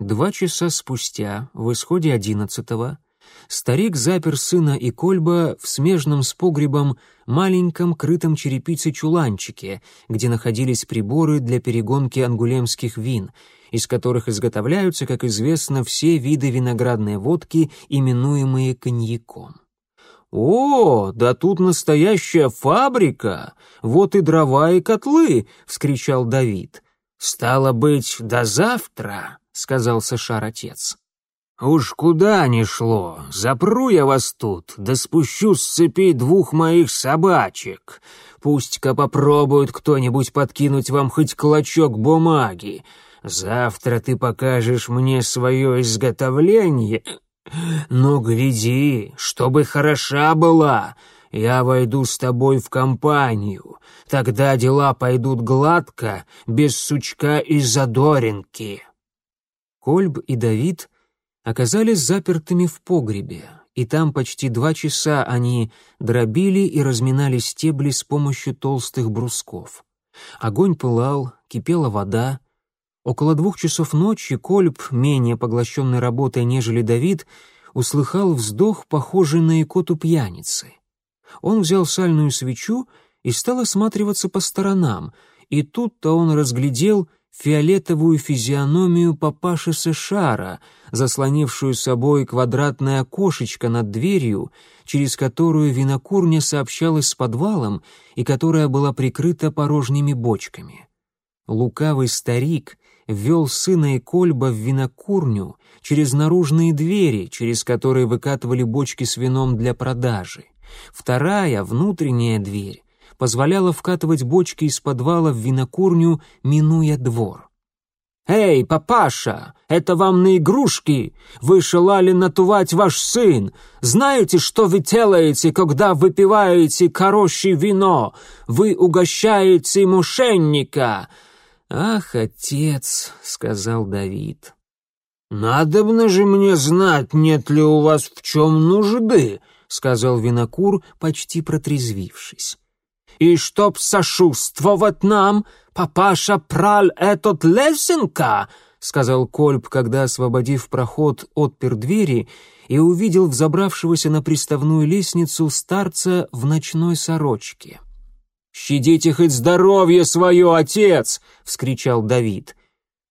Два часа спустя, в исходе одиннадцатого, старик запер сына и Кольба в смежном с погребом маленьком крытом черепицей чуланчике, где находились приборы для перегонки ангулемских вин, из которых изготовляются, как известно, все виды виноградной водки, именуемые коньяком. «О, да тут настоящая фабрика! Вот и дрова, и котлы!» — вскричал Давид. «Стало быть, до завтра!» — сказал Сашар отец. «Уж куда ни шло, запру я вас тут, да спущу с цепи двух моих собачек. Пусть-ка попробует кто-нибудь подкинуть вам хоть клочок бумаги. Завтра ты покажешь мне свое изготовление. Но гляди, чтобы хороша была, я войду с тобой в компанию. Тогда дела пойдут гладко, без сучка и задоринки». Кольб и Давид оказались запертыми в погребе, и там почти два часа они дробили и разминали стебли с помощью толстых брусков. Огонь пылал, кипела вода. Около двух часов ночи Кольб, менее поглощенный работой, нежели Давид, услыхал вздох, похожий на икоту пьяницы. Он взял сальную свечу и стал осматриваться по сторонам, и тут-то он разглядел — фиолетовую физиономию папаши Сэшара, заслонившую собой квадратное окошечко над дверью, через которую винокурня сообщалась с подвалом и которая была прикрыта порожними бочками. Лукавый старик ввел сына и Кольба в винокурню через наружные двери, через которые выкатывали бочки с вином для продажи. Вторая, внутренняя дверь, позволяла вкатывать бочки из подвала в винокурню, минуя двор. «Эй, папаша, это вам на игрушки! Вы желали натувать ваш сын! Знаете, что вы делаете, когда выпиваете корощее вино? Вы угощаете мошенника!» «Ах, отец», — сказал Давид. «Надобно же мне знать, нет ли у вас в чем нужды», — сказал винокур, почти протрезвившись. И чтоб сошувствовать нам, папаша прал этот лесенка, сказал Кольб, когда, освободив проход, отпер двери и увидел взобравшегося на приставную лестницу старца в ночной сорочке. «Щадите хоть здоровье свое, отец!» — вскричал Давид.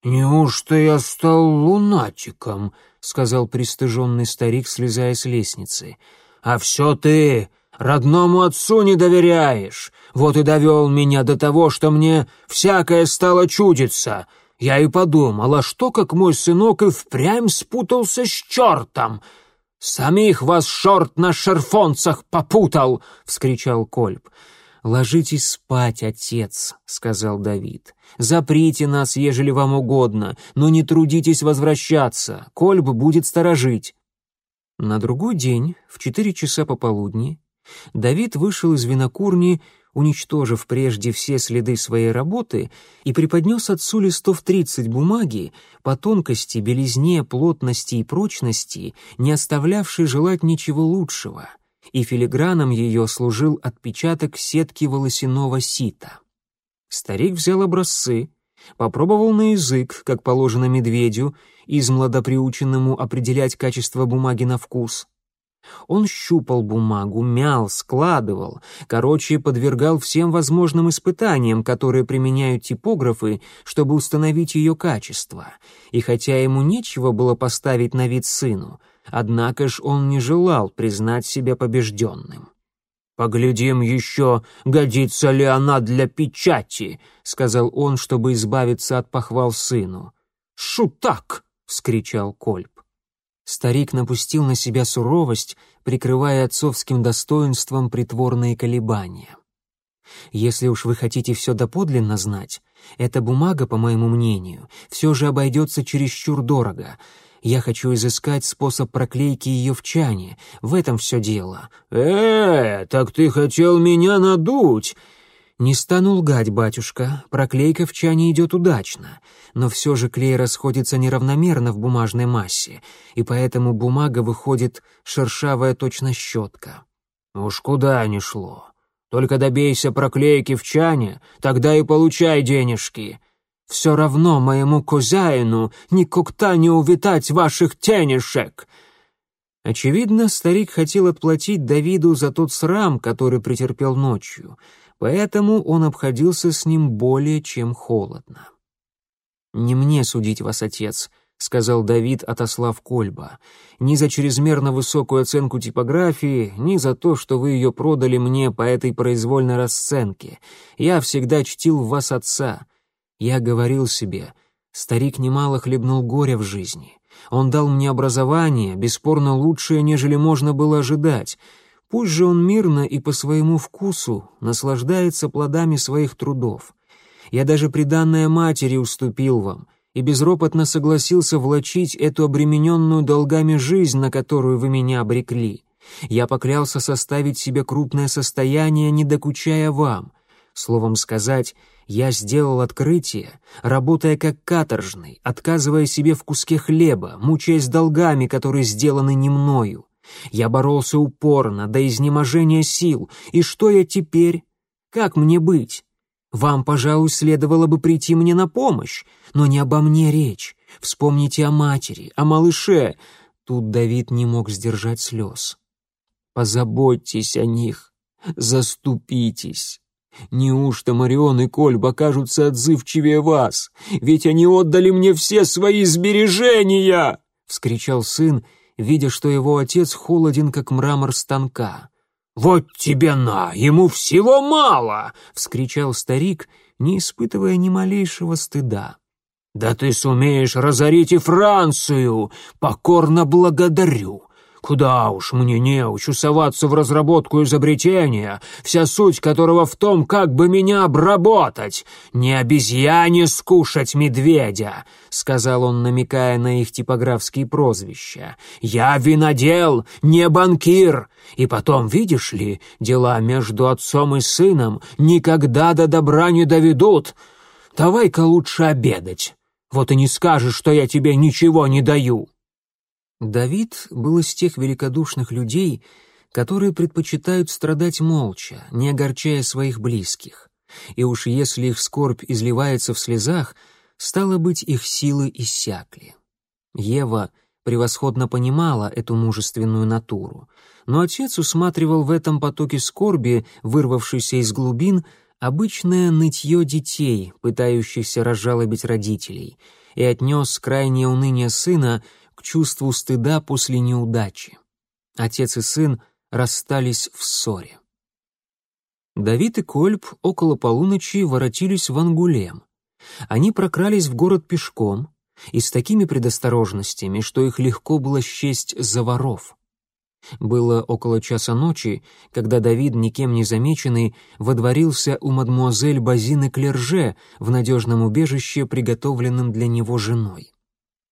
«Неужто я стал лунатиком?» — сказал пристыженный старик, слезая с лестницы. «А все ты Родному отцу не доверяешь. Вот и довел меня до того, что мне всякое стало чудиться. Я и подумал, а что, как мой сынок и впрямь спутался с чертом? Самих вас шорт на шерфонцах попутал!» — вскричал Кольб. «Ложитесь спать, отец», — сказал Давид. «Заприте нас, ежели вам угодно, но не трудитесь возвращаться. Кольб будет сторожить». На другой день, в четыре часа пополудни, Давид вышел из винокурни, уничтожив прежде все следы своей работы, и преподнес отцу листов тридцать бумаги по тонкости, белизне, плотности и прочности, не оставлявшей желать ничего лучшего, и филиграном ее служил отпечаток сетки волосяного сита. Старик взял образцы, попробовал на язык, как положено медведю, измлада приученному определять качество бумаги на вкус — он щупал бумагу, мял, складывал, короче, подвергал всем возможным испытаниям, которые применяют типографы, чтобы установить ее качество. И хотя ему нечего было поставить на вид сыну, однако ж он не желал признать себя побежденным. «Поглядим еще, годится ли она для печати», — сказал он, чтобы избавиться от похвал сыну. «Шутак!» — вскричал Кольп. Старик напустил на себя суровость, прикрывая отцовским достоинством притворные колебания. Если уж вы хотите все доподлинно знать, эта бумага, по моему мнению, все же обойдется чересчур дорого. Я хочу изыскать способ проклейки ее в чане. В этом все дело. «Э, так ты хотел меня надуть!» «Не стану лгать, батюшка, проклейка в чане идет удачно, но все же клей расходится неравномерно в бумажной массе, и поэтому бумага выходит шершавая точно щетка». «Уж куда ни шло. Только добейся проклейки в чане, тогда и получай денежки. Все равно моему козяину никогда не увитать ваших тенешек!» Очевидно, старик хотел отплатить Давиду за тот срам, который претерпел ночью, поэтому он обходился с ним более чем холодно. «Не мне судить вас, отец», — сказал Давид, отослав Кольба. «Ни за чрезмерно высокую оценку типографии, ни за то, что вы ее продали мне по этой произвольной расценке. Я всегда чтил в вас отца. Я говорил себе, старик немало хлебнул горя в жизни. Он дал мне образование, бесспорно лучшее, нежели можно было ожидать. Пусть же он мирно и по своему вкусу наслаждается плодами своих трудов. Я даже приданное матери уступил вам и безропотно согласился влачить эту обремененную долгами жизнь, на которую вы меня обрекли. Я поклялся составить себе крупное состояние, не докучая вам. Словом сказать, я сделал открытие, работая как каторжный, отказывая себе в куске хлеба, мучаясь долгами, которые сделаны не мною. Я боролся упорно, до изнеможения сил. И что я теперь? Как мне быть? Вам, пожалуй, следовало бы прийти мне на помощь, но не обо мне речь. Вспомните о матери, о малыше. Тут Давид не мог сдержать слез. Позаботьтесь о них, заступитесь. Неужто Марион и Кольб окажутся отзывчивее вас? Ведь они отдали мне все свои сбережения!» — вскричал сын, видя, что его отец холоден, как мрамор станка. «Вот тебе на, ему всего мало!» — вскричал старик, не испытывая ни малейшего стыда. «Да ты сумеешь разорить и Францию! Покорно благодарю! Куда уж мне не соваться в разработку изобретения, вся суть которого в том, как бы меня обработать. Не обезьяне скушать медведя, — сказал он, намекая на их типографские прозвища. Я винодел, не банкир. И потом, видишь ли, дела между отцом и сыном никогда до добра не доведут. Давай-ка лучше обедать. Вот и не скажешь, что я тебе ничего не даю. Давид был из тех великодушных людей, которые предпочитают страдать молча, не огорчая своих близких. И уж если их скорбь изливается в слезах, стало быть, их силы иссякли. Ева превосходно понимала эту мужественную натуру, но отец усматривал в этом потоке скорби, вырвавшейся из глубин, обычное нытье детей, пытающихся разжалобить родителей, и отнес крайнее уныние сына к чувству стыда после неудачи. Отец и сын расстались в ссоре. Давид и Кольб около полуночи воротились в Ангулем. Они прокрались в город пешком и с такими предосторожностями, что их легко было счесть за воров. Было около часа ночи, когда Давид, никем не замеченный, водворился у мадмуазель Базины Клерже в надежном убежище, приготовленном для него женой.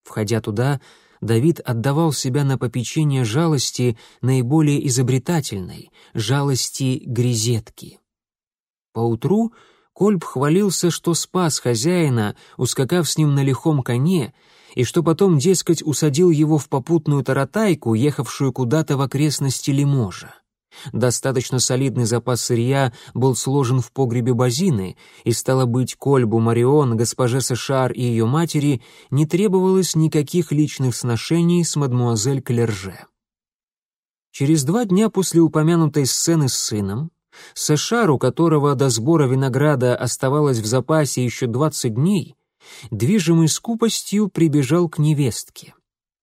Входя туда, Давид отдавал себя на попечение жалости наиболее изобретательной, жалости грезетки. Поутру Кольб хвалился, что спас хозяина, ускакав с ним на лихом коне, и что потом, дескать, усадил его в попутную таратайку, ехавшую куда-то в окрестности Лиможа. Достаточно солидный запас сырья был сложен в погребе базины, и, стало быть, Кольбу Марион, госпоже Сешар и ее матери не требовалось никаких личных сношений с мадмуазель Клерже. Через два дня после упомянутой сцены с сыном, Сешар, у которого до сбора винограда оставалось в запасе еще двадцать дней, движимый скупостью прибежал к невестке.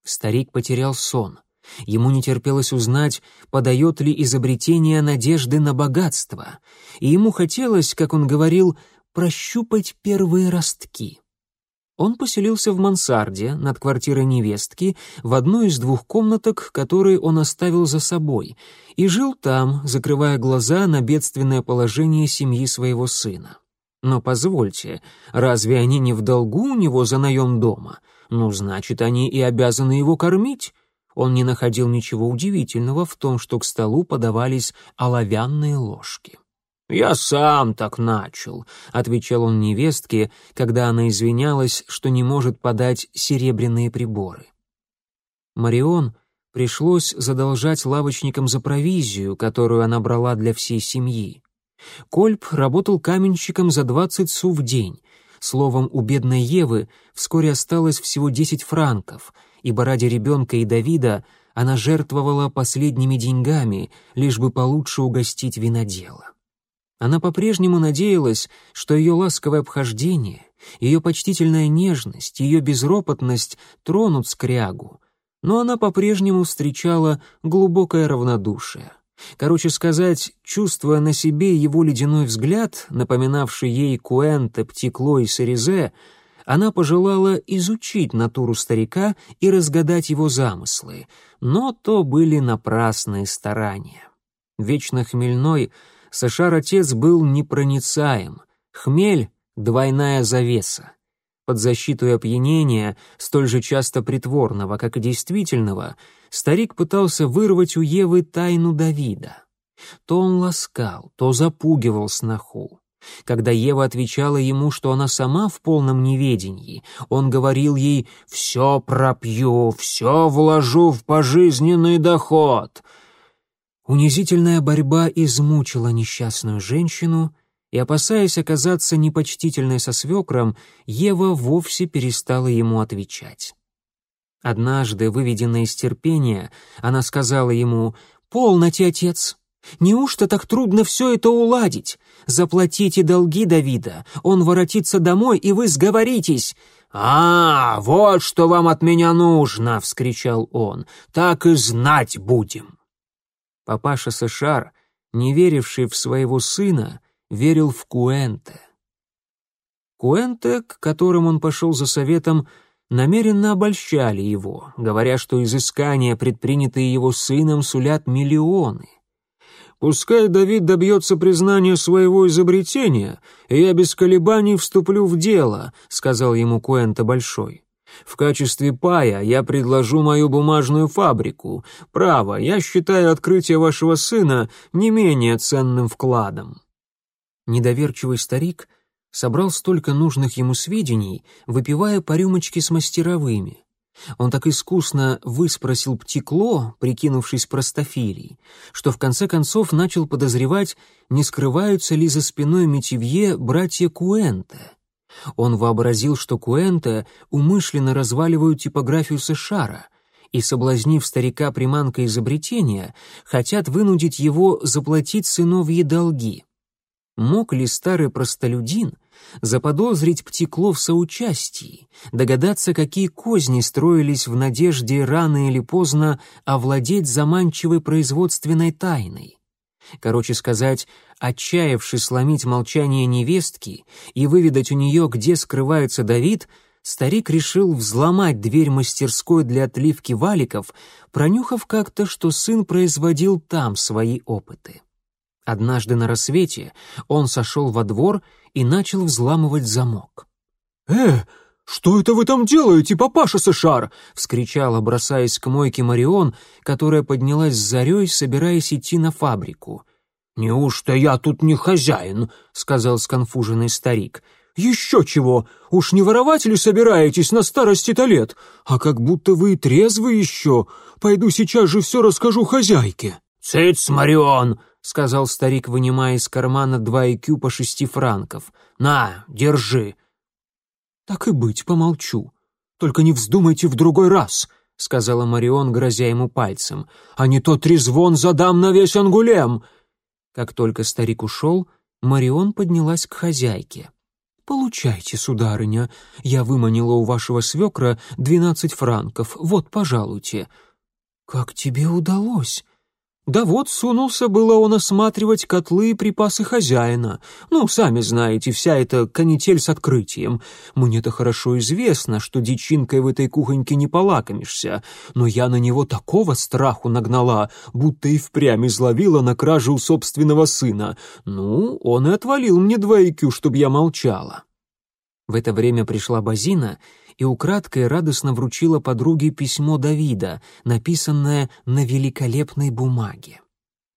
Старик потерял сон. Ему не терпелось узнать, подает ли изобретение надежды на богатство, и ему хотелось, как он говорил, прощупать первые ростки. Он поселился в мансарде над квартирой невестки в одной из двух комнаток, которые он оставил за собой, и жил там, закрывая глаза на бедственное положение семьи своего сына. Но позвольте, разве они не в долгу у него за наем дома? Ну, значит, они и обязаны его кормить. Он не находил ничего удивительного в том, что к столу подавались оловянные ложки. «Я сам так начал», — отвечал он невестке, когда она извинялась, что не может подать серебряные приборы. Марион пришлось задолжать лавочникам за провизию, которую она брала для всей семьи. Кольп работал каменщиком за двадцать су в день. Словом, у бедной Евы вскоре осталось всего десять франков, ибо ради ребенка и Давида она жертвовала последними деньгами, лишь бы получше угостить винодела. Она по-прежнему надеялась, что ее ласковое обхождение, ее почтительная нежность, ее безропотность тронут скрягу, но она по-прежнему встречала глубокое равнодушие. Короче сказать, чувствуя на себе его ледяной взгляд, напоминавший ей Куэнте, Птикло и Саризе, она пожелала изучить натуру старика и разгадать его замыслы, но то были напрасные старания. Вечно хмельной Сашар-отец был непроницаем, хмель — двойная завеса. Под защиту опьянения, столь же часто притворного, как и действительного, старик пытался вырвать у Евы тайну Давида. То он ласкал, то запугивал сноху. Когда Ева отвечала ему, что она сама в полном неведении, он говорил ей «все пропью, все вложу в пожизненный доход». Унизительная борьба измучила несчастную женщину, и, опасаясь оказаться непочтительной со свекром, Ева вовсе перестала ему отвечать. Однажды, выведенная из терпения, она сказала ему «Полноте, отец! Неужто так трудно все это уладить? Заплатите долги Давида, он воротится домой, и вы сговоритесь!» «А, вот что вам от меня нужно!» — вскричал он. «Так и знать будем!» Папаша Сашар, не веривший в своего сына, верил в Куэнте. Куэнте, к которым он пошел за советом, намеренно обольщали его, говоря, что изыскания, предпринятые его сыном, сулят миллионы. «Пускай Давид добьется признания своего изобретения, и я без колебаний вступлю в дело», — сказал ему Куэнте Большой. «В качестве пая я предложу мою бумажную фабрику. Право, я считаю открытие вашего сына не менее ценным вкладом». Недоверчивый старик собрал столько нужных ему сведений, выпивая по рюмочке с мастеровыми. Он так искусно выспросил птикло, прикинувшись простофилей, что в конце концов начал подозревать, не скрываются ли за спиной Метивье братья Куэнте. Он вообразил, что Куэнте умышленно разваливают типографию Сешара и, соблазнив старика приманкой изобретения, хотят вынудить его заплатить сыновьи долги. Мог ли старый простолюдин заподозрить Птикло в соучастии, догадаться, какие козни строились в надежде рано или поздно овладеть заманчивой производственной тайной? Короче сказать, отчаявшись сломить молчание невестки и выведать у нее, где скрывается Давид, старик решил взломать дверь мастерской для отливки валиков, пронюхав как-то, что сын производил там свои опыты. Однажды на рассвете он сошел во двор и начал взламывать замок. «Э, что это вы там делаете, папаша Сашар?» — вскричала, бросаясь к мойке Марион, которая поднялась с зарей, собираясь идти на фабрику. «Неужто я тут не хозяин?» — сказал сконфуженный старик. «Еще чего! Уж не воровать ли собираетесь на старости-то лет? А как будто вы трезвы еще. Пойду сейчас же все расскажу хозяйке». «Цыц, Марион!» — сказал старик, вынимая из кармана два икю по шести франков. «На, держи». «Так и быть, помолчу. Только не вздумайте в другой раз», — сказала Марион, грозя ему пальцем. «А не то трезвон задам на весь ангулем». Как только старик ушел, Марион поднялась к хозяйке. «Получайте, сударыня. Я выманила у вашего свекра двенадцать франков. Вот, пожалуйте». «Как тебе удалось?» Да вот сунулся было он осматривать котлы и припасы хозяина. Ну, сами знаете, вся эта канитель с открытием. Мне-то хорошо известно, что дичинкой в этой кухоньке не полакомишься, но я на него такого страху нагнала, будто и впрямь изловила на краже у собственного сына. Ну, он и отвалил мне двойкю, чтоб я молчала. В это время пришла Базина и украдкой радостно вручила подруге письмо Давида, написанное на великолепной бумаге.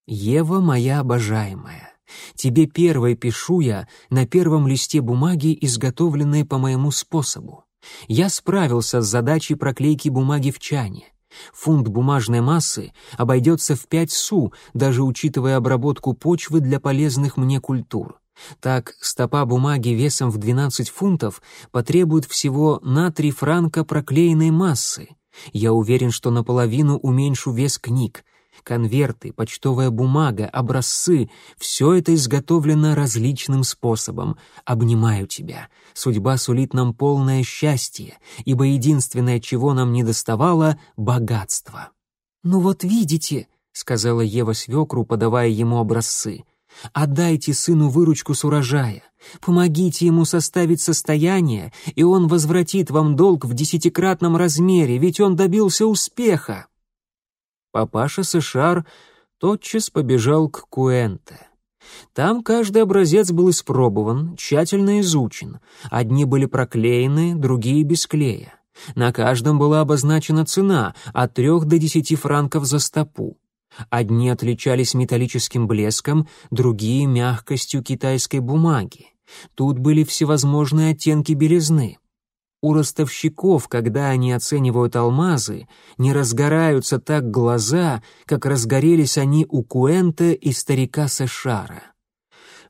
«Ева моя обожаемая, тебе первой пишу я на первом листе бумаги, изготовленной по моему способу. Я справился с задачей проклейки бумаги в чане. Фунт бумажной массы обойдется в пять су, даже учитывая обработку почвы для полезных мне культур. Так, стопа бумаги весом в 12 фунтов потребует всего на 3 франка проклеенной массы. Я уверен, что наполовину уменьшу вес книг. Конверты, почтовая бумага, образцы — все это изготовлено различным способом. Обнимаю тебя. Судьба сулит нам полное счастье, ибо единственное, чего нам не доставало — богатство. «Ну вот видите», — сказала Ева свекру, подавая ему образцы, — «отдайте сыну выручку с урожая, помогите ему составить состояние, и он возвратит вам долг в десятикратном размере, ведь он добился успеха». Папаша Сышар тотчас побежал к Куэнте. Там каждый образец был испробован, тщательно изучен. Одни были проклеены, другие без клея. На каждом была обозначена цена от трех до десяти франков за стопу. Одни отличались металлическим блеском, другие — мягкостью китайской бумаги. Тут были всевозможные оттенки белизны. У ростовщиков, когда они оценивают алмазы, не разгораются так глаза, как разгорелись они у Куэнта и старика Сашара.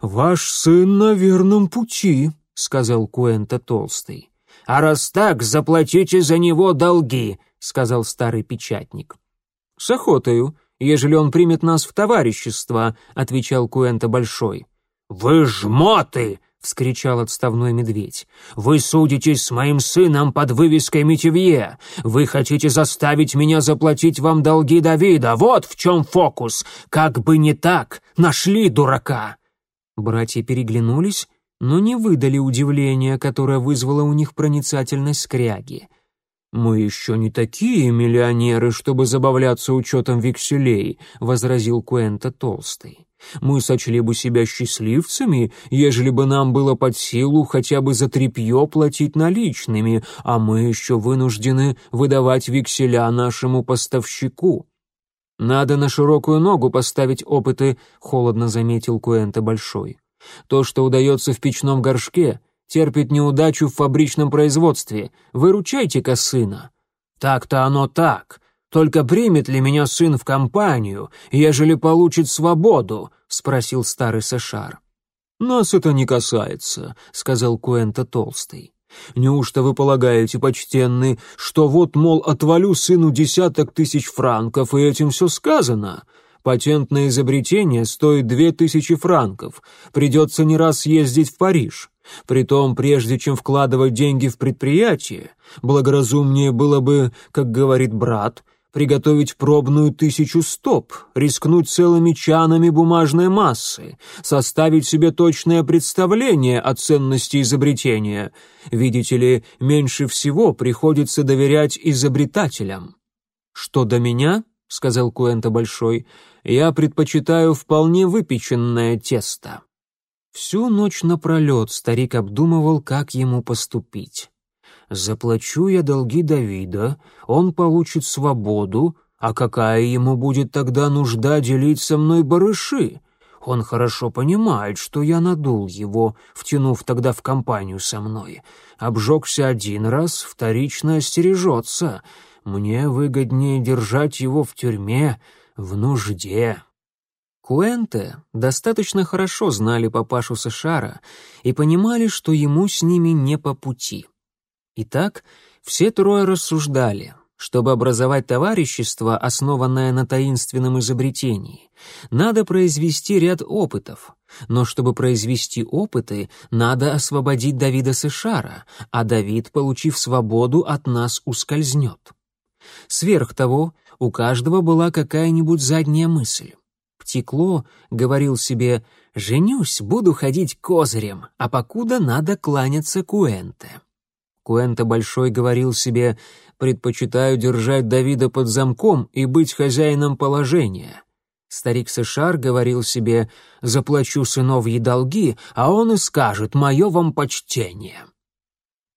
«Ваш сын на верном пути», — сказал Куэнта Толстый. «А раз так, заплатите за него долги», — сказал старый печатник. «С охотою, ежели он примет нас в товарищество», — отвечал Куэнта Большой. «Вы жмоты!» — вскричал отставной медведь. «Вы судитесь с моим сыном под вывеской Метевье. Вы хотите заставить меня заплатить вам долги Давида. Вот в чем фокус. Как бы не так, нашли дурака». Братья переглянулись, но не выдали удивления, которое вызвало у них проницательность скряги. «Мы еще не такие миллионеры, чтобы забавляться учетом векселей», — возразил Куэнта Толстый. Мы сочли бы себя счастливцами, ежели бы нам было под силу хотя бы за тряпье платить наличными, а мы еще вынуждены выдавать векселя нашему поставщику». «Надо на широкую ногу поставить опыты», — холодно заметил Куэнте Большой. «То, что удается в печном горшке, терпит неудачу в фабричном производстве. Выручайте-ка сына». «Так-то оно так», только примет ли меня сын в компанию, ежели получит свободу?» — спросил старый Сашар. «Нас это не касается», — сказал Куэнта Толстый. «Неужто вы полагаете, почтенный, что вот, мол, отвалю сыну десяток тысяч франков, и этим все сказано? Патент на изобретение стоит две тысячи франков. Придется не раз ездить в Париж. Притом, прежде чем вкладывать деньги в предприятие, благоразумнее было бы, как говорит брат, приготовить пробную тысячу стоп, рискнуть целыми чанами бумажной массы, составить себе точное представление о ценности изобретения. Видите ли, меньше всего приходится доверять изобретателям. «Что до меня?» — сказал Куэнта Большой, — «я предпочитаю вполне выпеченное тесто». Всю ночь напролет старик обдумывал, как ему поступить. Заплачу я долги Давида, он получит свободу, а какая ему будет тогда нужда делить со мной барыши? Он хорошо понимает, что я надул его, втянув тогда в компанию со мной. Обжегся один раз, вторично остережется. Мне выгоднее держать его в тюрьме, в нужде». Куэнте достаточно хорошо знали папашу Сашара и понимали, что ему с ними не по пути. Итак, все трое рассуждали. Чтобы образовать товарищество, основанное на таинственном изобретении, надо произвести ряд опытов. Но чтобы произвести опыты, надо освободить Давида Сышара, а Давид, получив свободу, от нас ускользнет. Сверх того, у каждого была какая-нибудь задняя мысль. Птекло говорил себе «Женюсь, буду ходить козырем, а покуда надо кланяться Куэнте». Куэнто Большой говорил себе «предпочитаю держать Давида под замком и быть хозяином положения». Старик Сышар говорил себе «заплачу сыновьи долги, а он и скажет «мое вам почтение».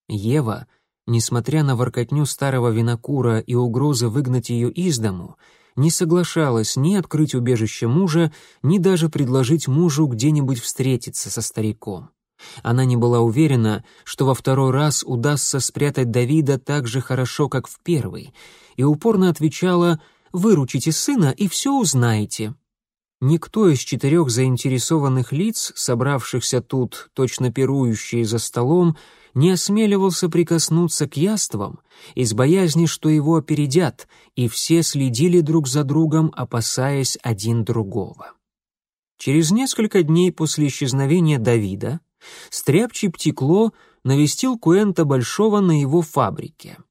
Ева, несмотря на воркотню старого винокура и угрозы выгнать ее из дому, не соглашалась ни открыть убежище мужа, ни даже предложить мужу где-нибудь встретиться со стариком. Она не была уверена, что во второй раз удастся спрятать Давида так же хорошо, как в первый, и упорно отвечала «Выручите сына, и все узнаете». Никто из четырех заинтересованных лиц, собравшихся тут, точно пирующие за столом, не осмеливался прикоснуться к яствам из боязни, что его опередят, и все следили друг за другом, опасаясь один другого. Через несколько дней после исчезновения Давида стряпчий Птекло навестил Куэнта Большого на его фабрике —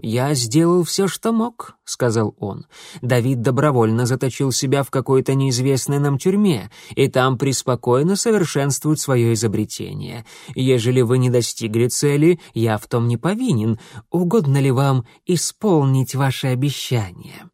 «Я сделал все, что мог», — сказал он. «Давид добровольно заточил себя в какой-то неизвестной нам тюрьме, и там преспокойно совершенствует свое изобретение. Ежели вы не достигли цели, я в том не повинен. Угодно ли вам исполнить ваше обещание?»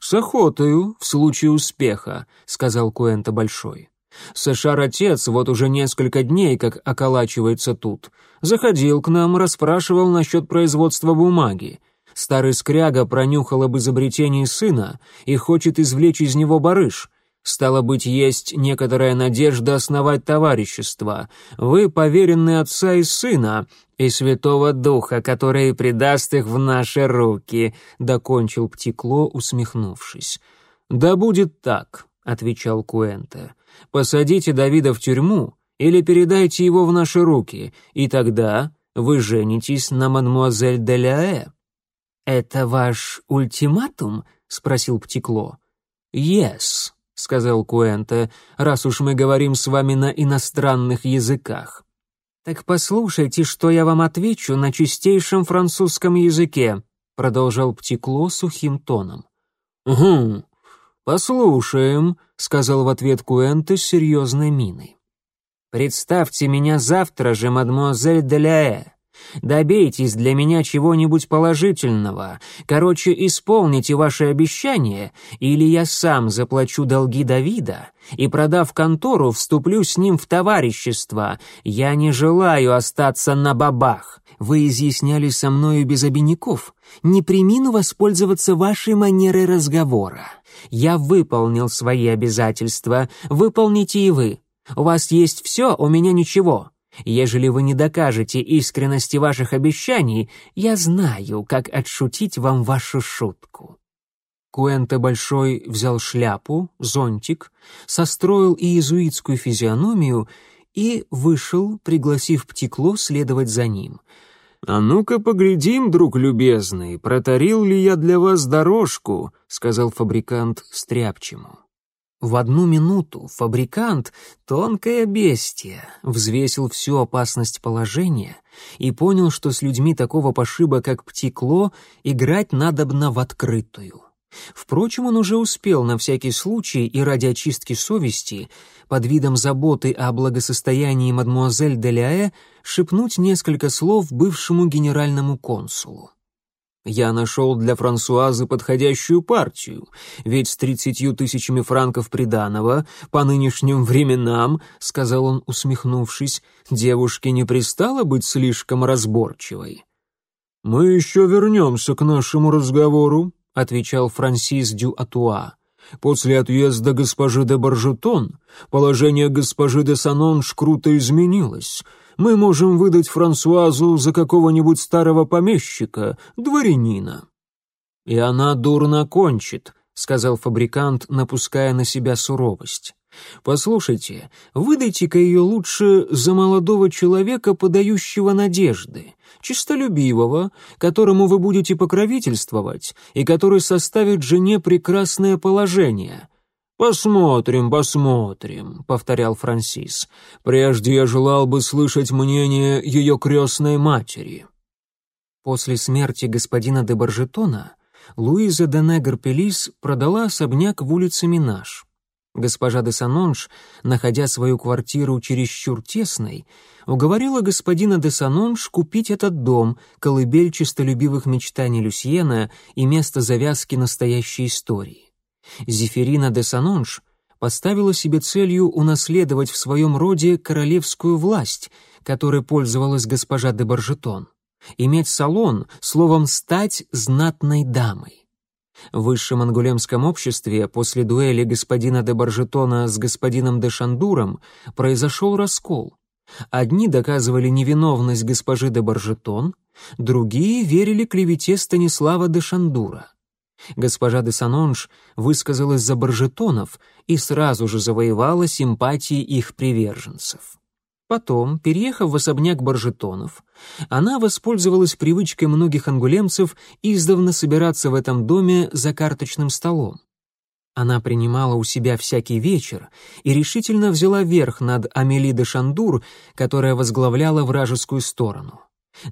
«С охотою, в случае успеха», — сказал Куэнта Большой. Сашар-отец вот уже несколько дней как околачивается тут. Заходил к нам, расспрашивал насчет производства бумаги. Старый скряга пронюхал об изобретении сына и хочет извлечь из него барыш. Стало быть, есть некоторая надежда основать товарищество. Вы поверенные отца и сына, и Святого Духа, который придаст их в наши руки», — докончил Птекло, усмехнувшись. «Да будет так», — отвечал Куэнте. «Посадите Давида в тюрьму или передайте его в наши руки, и тогда вы женитесь на мадмуазель Деляэ». «Это ваш ультиматум?» — спросил Птекло. «Yes», — сказал Куэнте, — «раз уж мы говорим с вами на иностранных языках». «Так послушайте, что я вам отвечу на чистейшем французском языке», — продолжал Птекло сухим тоном. «Угу, послушаем», — сказал в ответ Куэнте с серьезной миной. «Представьте меня завтра же, мадемуазель Деляэ. Добейтесь для меня чего-нибудь положительного. Короче, исполните ваши обещания, или я сам заплачу долги Давида и, продав контору, вступлю с ним в товарищество. Я не желаю остаться на бабах. Вы изъясняли со мною без обиняков. Не примину воспользоваться вашей манерой разговора. Я выполнил свои обязательства, выполните и вы. У вас есть все, у меня ничего. Ежели вы не докажете искренности ваших обещаний, я знаю, как отшутить вам вашу шутку». Куэнте Большой взял шляпу, зонтик, состроил иезуитскую физиономию и вышел, пригласив Птекло следовать за ним. «А ну-ка поглядим, друг любезный, протарил ли я для вас дорожку», — сказал фабрикант стряпчему. В одну минуту фабрикант, тонкое бестие, взвесил всю опасность положения и понял, что с людьми такого пошиба, как Птекло, играть надобно в открытую. Впрочем, он уже успел на всякий случай и ради очистки совести, под видом заботы о благосостоянии мадмуазель Деляэ, шепнуть несколько слов бывшему генеральному консулу. Я нашел для Франсуазы подходящую партию, ведь с тридцатью тысячами франков приданого по нынешним временам, — сказал он, усмехнувшись, — девушке не пристало быть слишком разборчивой. «Мы еще вернемся к нашему разговору», — отвечал Франсис Дю Атуа. «После отъезда госпожи де Баржетон положение госпожи де Санонж круто изменилось» мы можем выдать Франсуазу за какого-нибудь старого помещика, дворянина». «И она дурно кончит», — сказал фабрикант, напуская на себя суровость. «Послушайте, выдайте-ка ее лучше за молодого человека, подающего надежды, чистолюбивого, которому вы будете покровительствовать и который составит жене прекрасное положение. «Посмотрим, посмотрим», — повторял Франсис. «Прежде я желал бы слышать мнение ее крестной матери». После смерти господина де Баржетона Луиза де Негр-Пелис продала особняк в улице Минаж. Госпожа де Санонж, находя свою квартиру чересчур тесной, уговорила господина де Санонж купить этот дом, колыбель честолюбивых мечтаний Люсьена и место завязки настоящей истории. Зефирина де Санонж поставила себе целью унаследовать в своем роде королевскую власть, которой пользовалась госпожа де Баржетон, иметь салон, словом, стать знатной дамой. В высшем ангулемском обществе после дуэли господина де Баржетона с господином де Шандуром произошел раскол. Одни доказывали невиновность госпожи де Баржетон, другие верили клевете Станислава де Шандура. Госпожа де Санонж высказалась за баржетонов и сразу же завоевала симпатии их приверженцев. Потом, переехав в особняк баржетонов, она воспользовалась привычкой многих ангулемцев издавна собираться в этом доме за карточным столом. Она принимала у себя всякий вечер и решительно взяла верх над Амели де Шандур, которая возглавляла вражескую сторону.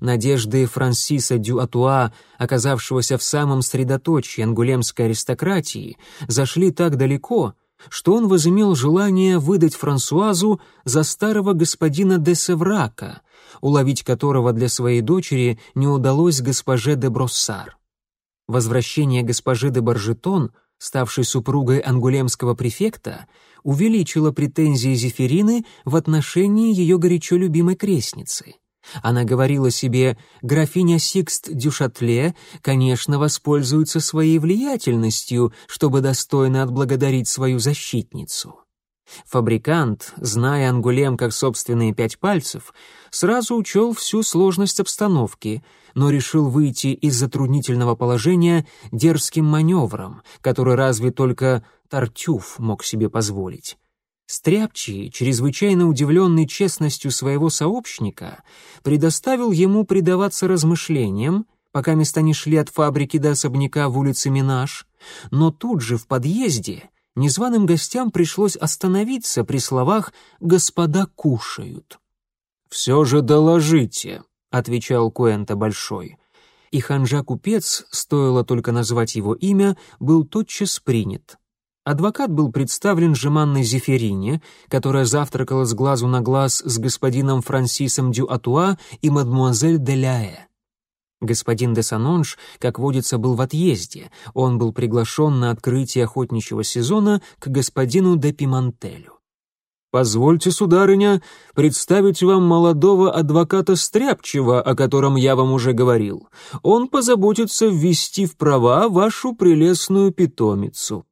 Надежды Франсиса дю Атуа, оказавшегося в самом средоточии ангулемской аристократии, зашли так далеко, что он возымел желание выдать Франсуазу за старого господина де Севрака, уловить которого для своей дочери не удалось госпоже де Броссар. Возвращение госпожи де Баржетон, ставшей супругой ангулемского префекта, увеличило претензии Зефирины в отношении ее горячо любимой крестницы. Она говорила себе, графиня Сикст Дюшатле, конечно, воспользуется своей влиятельностью, чтобы достойно отблагодарить свою защитницу. Фабрикант, зная Ангулем как собственные пять пальцев, сразу учел всю сложность обстановки, но решил выйти из затруднительного положения дерзким маневром, который разве только Тартюф мог себе позволить. Стряпчий, чрезвычайно удивленный честностью своего сообщника, предоставил ему предаваться размышлениям, пока места не шли от фабрики до особняка в улице Минаж, но тут же в подъезде незваным гостям пришлось остановиться при словах «господа кушают». «Все же доложите», — отвечал Куэнта Большой. И ханжа-купец, стоило только назвать его имя, был тотчас принят. Адвокат был представлен жеманной Зефирине, которая завтракала с глазу на глаз с господином Франсисом Дю Атуа и мадмуазель Деляе. Господин де Санонж, как водится, был в отъезде. Он был приглашен на открытие охотничьего сезона к господину де Пимантелю. «Позвольте, сударыня, представить вам молодого адвоката Стряпчего, о котором я вам уже говорил. Он позаботится ввести в права вашу прелестную питомицу».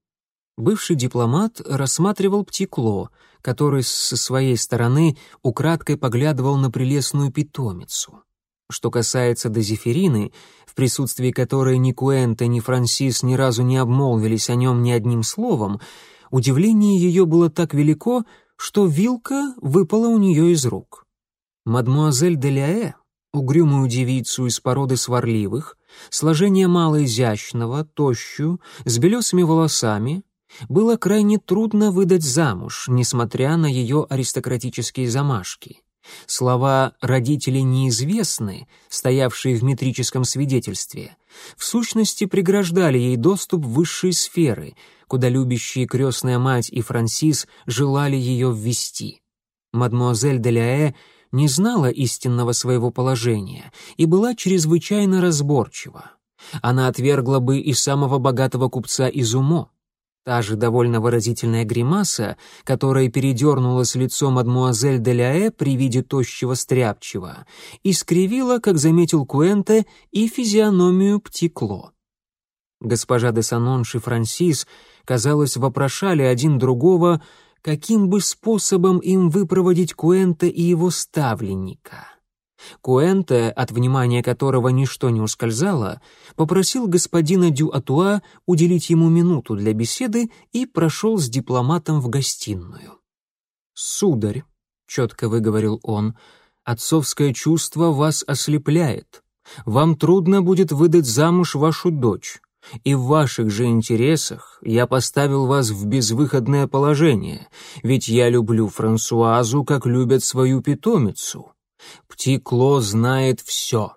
Бывший дипломат рассматривал Птикло, который со своей стороны украдкой поглядывал на прелестную питомицу. Что касается Дозефирины, в присутствии которой ни Куэнте, ни Франсис ни разу не обмолвились о нем ни одним словом, удивление ее было так велико, что вилка выпала у нее из рук. Мадмуазель Деляэ, угрюмую девицу из породы сварливых, сложение малоизящного, тощую, с белесыми волосами, было крайне трудно выдать замуж, несмотря на ее аристократические замашки. Слова «родители неизвестны», стоявшие в метрическом свидетельстве, в сущности преграждали ей доступ в высшие сферы, куда любящие крестная мать и Франсис желали ее ввести. Мадмуазель Деляэ не знала истинного своего положения и была чрезвычайно разборчива. Она отвергла бы и самого богатого купца из Умо. Та же довольно выразительная гримаса, которая передернулась лицом мадмуазель Деляэ при виде тощего стряпчего, искривила, как заметил Куэнте, и физиономию Птикло. Госпожа де Санонш и Франсис, казалось, вопрошали один другого, каким бы способом им выпроводить Куэнте и его ставленника — Куэнте, от внимания которого ничто не ускользало, попросил господина Дю Атуа уделить ему минуту для беседы и прошел с дипломатом в гостиную. «Сударь», — четко выговорил он, — «отцовское чувство вас ослепляет. Вам трудно будет выдать замуж вашу дочь, и в ваших же интересах я поставил вас в безвыходное положение, ведь я люблю Франсуазу, как любят свою питомицу». Птикло знает все.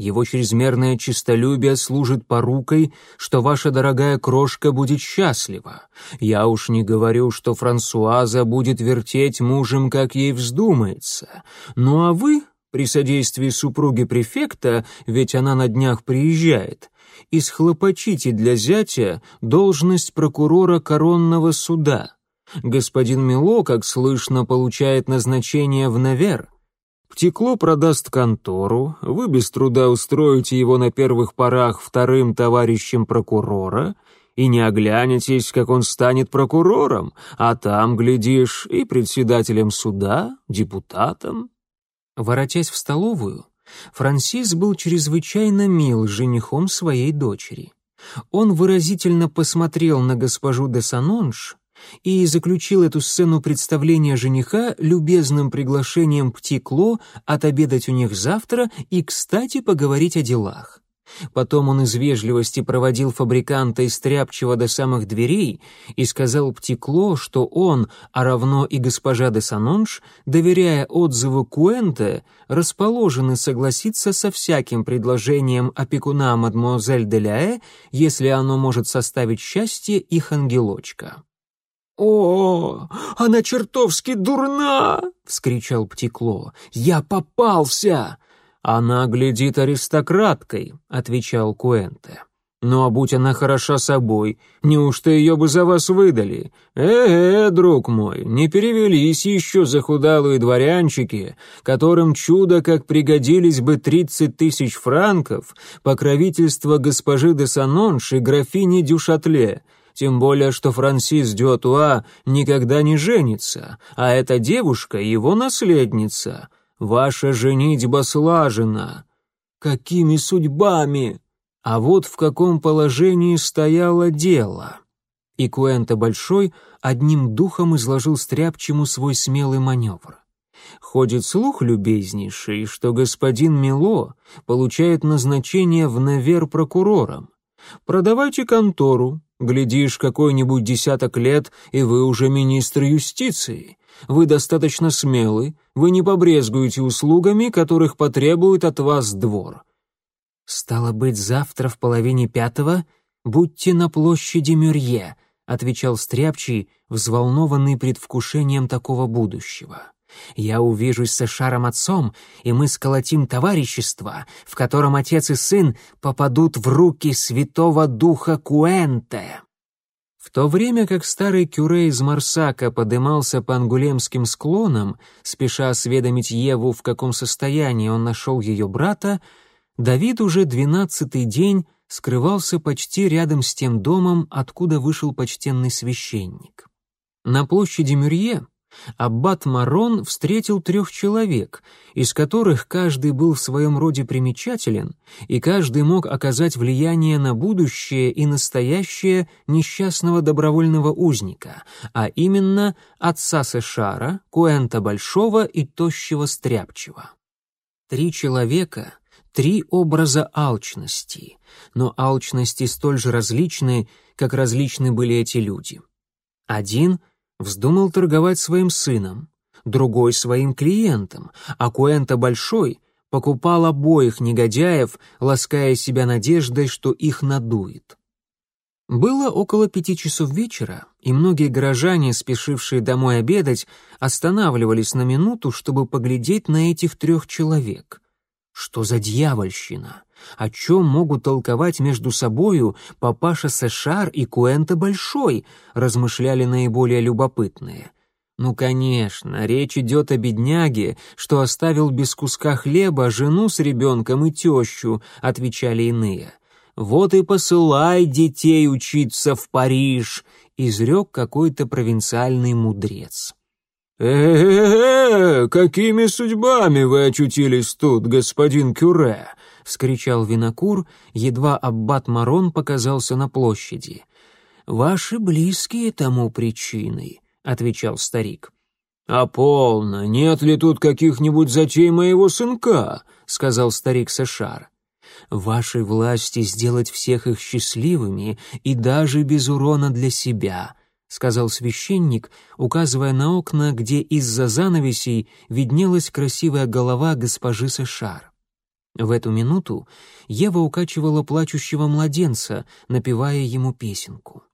Его чрезмерное честолюбие служит порукой, что ваша дорогая крошка будет счастлива. Я уж не говорю, что Франсуаза будет вертеть мужем, как ей вздумается. Ну а вы, при содействии супруги префекта, ведь она на днях приезжает, исхлопочите для зятя должность прокурора коронного суда. Господин Мило, как слышно, получает назначение в Навер — Птекло продаст контору, вы без труда устроите его на первых порах вторым товарищем прокурора и не оглянетесь, как он станет прокурором, а там, глядишь, и председателем суда, депутатом». Воротясь в столовую, Франсис был чрезвычайно мил женихом своей дочери. Он выразительно посмотрел на госпожу де Санонж и заключил эту сцену представления жениха любезным приглашением Птикло отобедать у них завтра и, кстати, поговорить о делах. Потом он из вежливости проводил фабриканта из Тряпчего до самых дверей и сказал Птикло, что он, а равно и госпожа де Санонж, доверяя отзыву Куэнте, расположены согласиться со всяким предложением опекуна мадемуазель де Ляэ, если оно может составить счастье их ангелочка. «О, она чертовски дурна!» — вскричал Птикло. «Я попался!» «Она глядит аристократкой», — отвечал Куэнте. «Ну а будь она хороша собой, неужто ее бы за вас выдали? Э-э, друг мой, не перевелись еще захудалые дворянчики, которым чудо как пригодились бы тридцать тысяч франков, покровительство госпожи де Санонш и графини Дюшатле, тем более что Франсис Дюатуа никогда не женится, а эта девушка его наследница». Ваша женитьба слажена. Какими судьбами? А вот в каком положении стояло дело. И Куэнто Большой одним духом изложил Стряпчему свой смелый маневр. Ходит слух, любезнейший, что господин Мило получает назначение в Навер прокурором. Продавайте контору, глядишь, какой-нибудь десяток лет, и вы уже министр юстиции. Вы достаточно смелы, вы не побрезгуете услугами, которых потребует от вас двор. Стало быть, завтра в половине пятого будьте на площади Мюрье, отвечал Стряпчий, взволнованный предвкушением такого будущего. Я увижусь с Шаром отцом, и мы сколотим товарищество, в котором отец и сын попадут в руки святого духа Куэнте. В то время как старый кюре из Марсака подымался по ангулемским склонам, спеша осведомить Еву, в каком состоянии он нашел ее брата, Давид уже двенадцатый день скрывался почти рядом с тем домом, откуда вышел почтенный священник. На площади Мюрье Аббат Марон встретил трех человек, из которых каждый был в своем роде примечателен, и каждый мог оказать влияние на будущее и настоящее несчастного добровольного узника, а именно отца Сэшара, Куэнта Большого и Тощего Стряпчего. Три человека — три образа алчности, но алчности столь же различны, как различны были эти люди. Один — Вздумал торговать своим сыном, другой — своим клиентом, а Куэнта Большой покупал обоих негодяев, лаская себя надеждой, что их надует. Было около пяти часов вечера, и многие горожане, спешившие домой обедать, останавливались на минуту, чтобы поглядеть на этих трех человек. Что за дьявольщина? О чем могут толковать между собою папаша Сэшар и Куэнта Большой, размышляли наиболее любопытные. Ну, конечно, речь идет о бедняге, что оставил без куска хлеба жену с ребенком и тещу, отвечали иные. Вот и посылай детей учиться в Париж, изрек какой-то провинциальный мудрец. «Э-э-э, какими судьбами вы очутились тут, господин Кюре?» — вскричал Винокур, едва аббат Марон показался на площади. «Ваши близкие тому причиной», — отвечал старик. «А полно, нет ли тут каких-нибудь затей моего сынка?» — сказал старик Сашар. «Вашей власти сделать всех их счастливыми и даже без урона для себя», — сказал священник, указывая на окна, где из-за занавесей виднелась красивая голова госпожи Сэшар. В эту минуту Ева укачивала плачущего младенца, напевая ему песенку.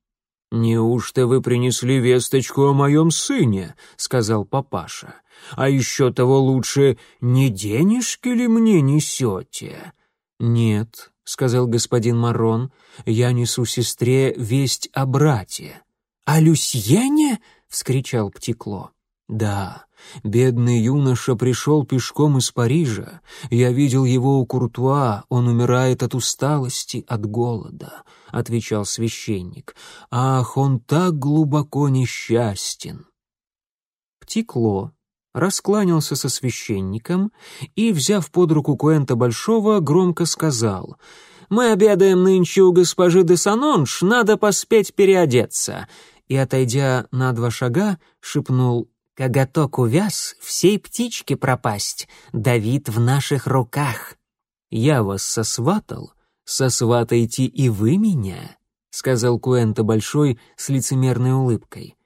«Неужто вы принесли весточку о моем сыне?» — сказал папаша. «А еще того лучше, не денежки ли мне несете?» «Нет», — сказал господин Марон, — «я несу сестре весть о брате». «О Люсьене?» — вскричал Птикло. «Да, бедный юноша пришел пешком из Парижа. Я видел его у Куртуа, он умирает от усталости, от голода», — отвечал священник. «Ах, он так глубоко несчастен!» Птикло раскланялся со священником и, взяв под руку Куэнта Большого, громко сказал — Мы обедаем нынче у госпожи де Санонж, надо поспеть переодеться». И, отойдя на два шага, шепнул «Коготок увяз, всей птичке пропасть, Давид в наших руках». «Я вас сосватал, сосватайте и вы меня», — сказал Куэнто Большой с лицемерной улыбкой.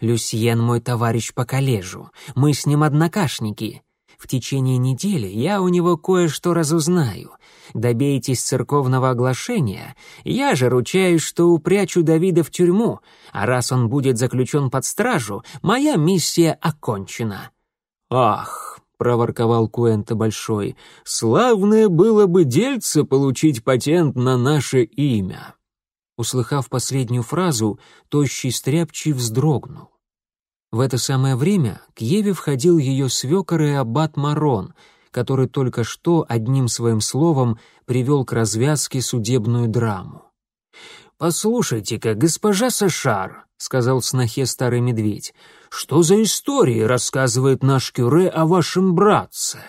«Люсьен мой товарищ по коллежу, мы с ним однокашники. В течение недели я у него кое-что разузнаю. Добейтесь церковного оглашения, я же ручаюсь, что упрячу Давида в тюрьму, а раз он будет заключен под стражу, моя миссия окончена». «Ах!» — проворковал Куэнто Большой. «Славное было бы дельце получить патент на наше имя!» Услыхав последнюю фразу, тощий стряпчий вздрогнул. В это самое время к Еве входил ее свекор и аббат Марон, который только что одним своим словом привел к развязке судебную драму. «Послушайте-ка, госпожа Сашар», — сказал в снохе старый медведь, — «что за истории рассказывает наш кюре о вашем братце?»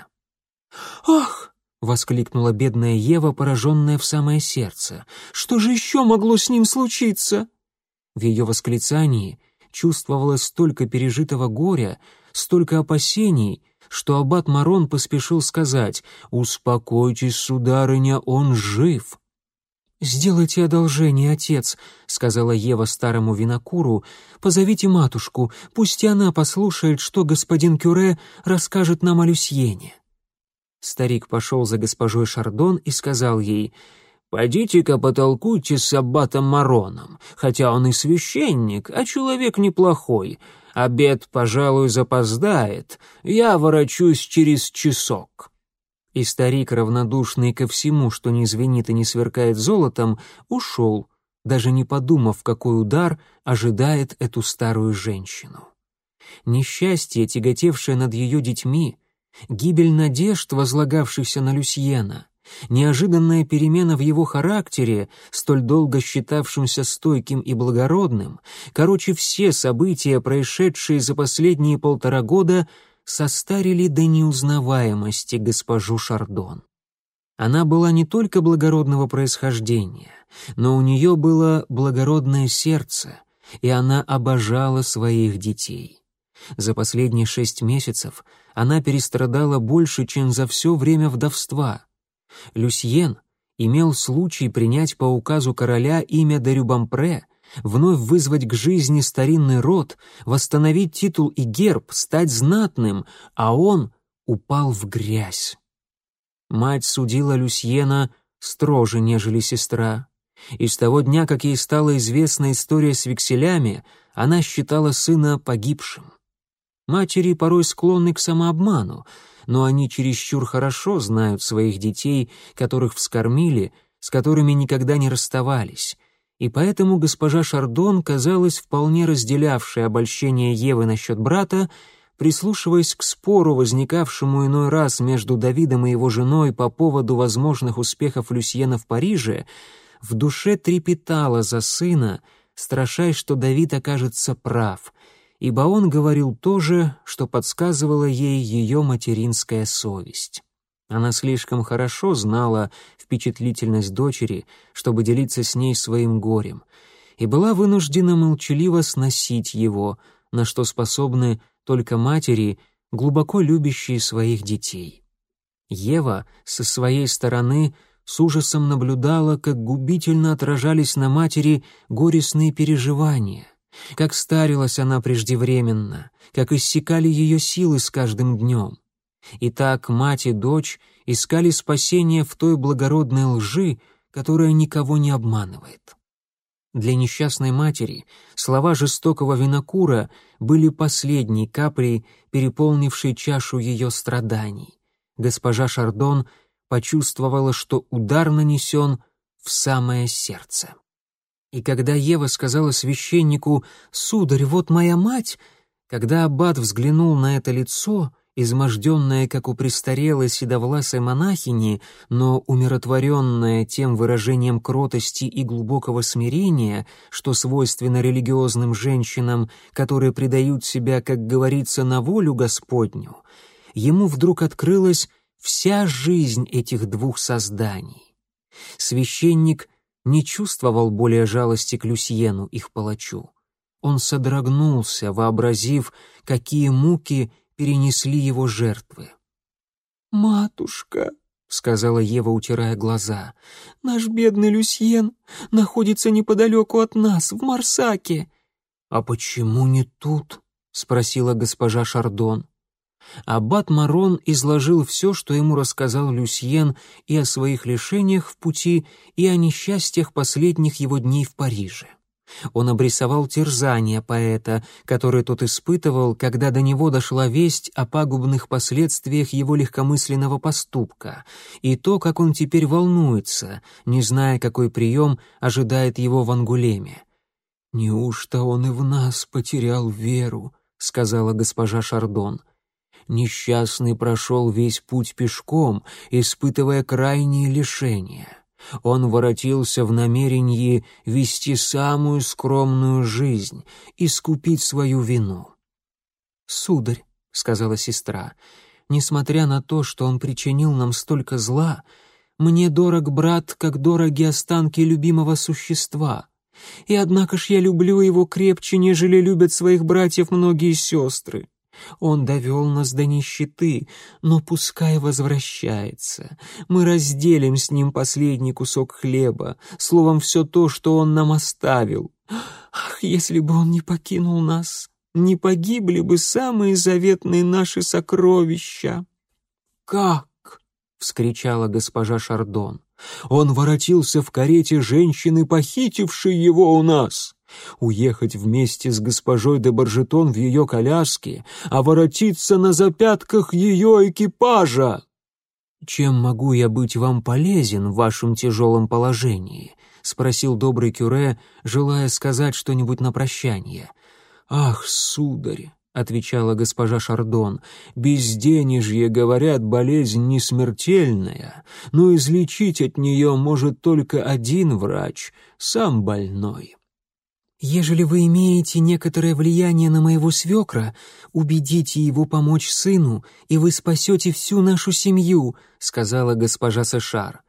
«Ах!» — воскликнула бедная Ева, пораженная в самое сердце. «Что же еще могло с ним случиться?» В ее восклицании чувствовалось столько пережитого горя, столько опасений, что аббат Марон поспешил сказать «Успокойтесь, сударыня, он жив». «Сделайте одолжение, отец», — сказала Ева старому винокуру, «позовите матушку, пусть и она послушает, что господин Кюре расскажет нам о Люсьене». Старик пошел за госпожой Шардон и сказал ей — Пойдите-ка потолкуйте с аббатом Мароном, хотя он и священник, а человек неплохой. Обед, пожалуй, запоздает, я ворочусь через часок». И старик, равнодушный ко всему, что не звенит и не сверкает золотом, ушел, даже не подумав, какой удар ожидает эту старую женщину. Несчастье, тяготевшее над ее детьми, гибель надежд, возлагавшихся на Люсьена — Неожиданная перемена в его характере, столь долго считавшимся стойким и благородным, короче, все события, происшедшие за последние полтора года, состарили до неузнаваемости госпожу Шардон. Она была не только благородного происхождения, но у нее было благородное сердце, и она обожала своих детей. За последние шесть месяцев она перестрадала больше, чем за все время вдовства — Люсьен имел случай принять по указу короля имя де Рюбампре, вновь вызвать к жизни старинный род, восстановить титул и герб, стать знатным, а он упал в грязь. Мать судила Люсьена строже, нежели сестра. И с того дня, как ей стала известна история с векселями, она считала сына погибшим. Матери порой склонны к самообману, но они чересчур хорошо знают своих детей, которых вскормили, с которыми никогда не расставались. И поэтому госпожа Шардон казалась вполне разделявшей обольщение Евы насчет брата, прислушиваясь к спору, возникавшему иной раз между Давидом и его женой по поводу возможных успехов Люсьена в Париже, в душе трепетала за сына, страшась, что Давид окажется прав — ибо он говорил то же, что подсказывала ей ее материнская совесть. Она слишком хорошо знала впечатлительность дочери, чтобы делиться с ней своим горем, и была вынуждена молчаливо сносить его, на что способны только матери, глубоко любящие своих детей. Ева со своей стороны с ужасом наблюдала, как губительно отражались на матери горестные переживания. Как старилась она преждевременно, как иссякали ее силы с каждым днем. И так мать и дочь искали спасения в той благородной лжи, которая никого не обманывает. Для несчастной матери слова жестокого винокура были последней каплей, переполнившей чашу ее страданий. Госпожа Шардон почувствовала, что удар нанесен в самое сердце. И когда Ева сказала священнику «Сударь, вот моя мать», когда аббат взглянул на это лицо, изможденное, как у престарелой седовласой монахини, но умиротворенное тем выражением кротости и глубокого смирения, что свойственно религиозным женщинам, которые предают себя, как говорится, на волю Господню, ему вдруг открылась вся жизнь этих двух созданий. Священник не чувствовал более жалости к Люсьену, их палачу. Он содрогнулся, вообразив, какие муки перенесли его жертвы. «Матушка», — сказала Ева, утирая глаза, — «наш бедный Люсьен находится неподалеку от нас, в Марсаке». «А почему не тут?» — спросила госпожа Шардон. Аббат Марон изложил все, что ему рассказал Люсьен и о своих лишениях в пути, и о несчастьях последних его дней в Париже. Он обрисовал терзания поэта, которые тот испытывал, когда до него дошла весть о пагубных последствиях его легкомысленного поступка, и то, как он теперь волнуется, не зная, какой прием ожидает его в Ангулеме. «Неужто он и в нас потерял веру?» — сказала госпожа Шардон. Несчастный прошел весь путь пешком, испытывая крайние лишения. Он воротился в намерении вести самую скромную жизнь, искупить свою вину. «Сударь», — сказала сестра, — «несмотря на то, что он причинил нам столько зла, мне дорог брат, как дороги останки любимого существа. И однако ж я люблю его крепче, нежели любят своих братьев многие сестры. Он довел нас до нищеты, но пускай возвращается. Мы разделим с ним последний кусок хлеба, словом, все то, что он нам оставил. Ах, если бы он не покинул нас, не погибли бы самые заветные наши сокровища. «Как?» — вскричала госпожа Шардон. «Он воротился в карете женщины, похитившей его у нас уехать вместе с госпожой де Баржетон в ее коляске, а воротиться на запятках ее экипажа. «Чем могу я быть вам полезен в вашем тяжелом положении?» — спросил добрый Кюре, желая сказать что-нибудь на прощание. «Ах, сударь!» — отвечала госпожа Шардон. «Безденежье, говорят, болезнь не смертельная, но излечить от нее может только один врач, сам больной. «Ежели вы имеете некоторое влияние на моего свекра, убедите его помочь сыну, и вы спасете всю нашу семью», — сказала госпожа Сашар.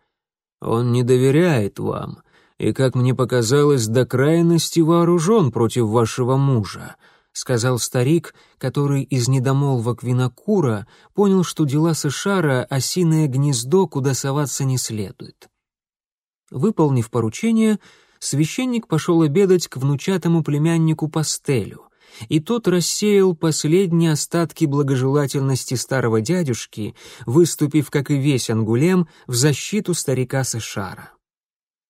«Он не доверяет вам, и, как мне показалось, до крайности вооружен против вашего мужа», — сказал старик, который из недомолвок винокура понял, что дела Сашара — осиное гнездо, куда соваться не следует. Выполнив поручение, — священник пошел обедать к внучатому племяннику Пастелю, и тот рассеял последние остатки благожелательности старого дядюшки, выступив, как и весь Ангулем, в защиту старика Сэшара.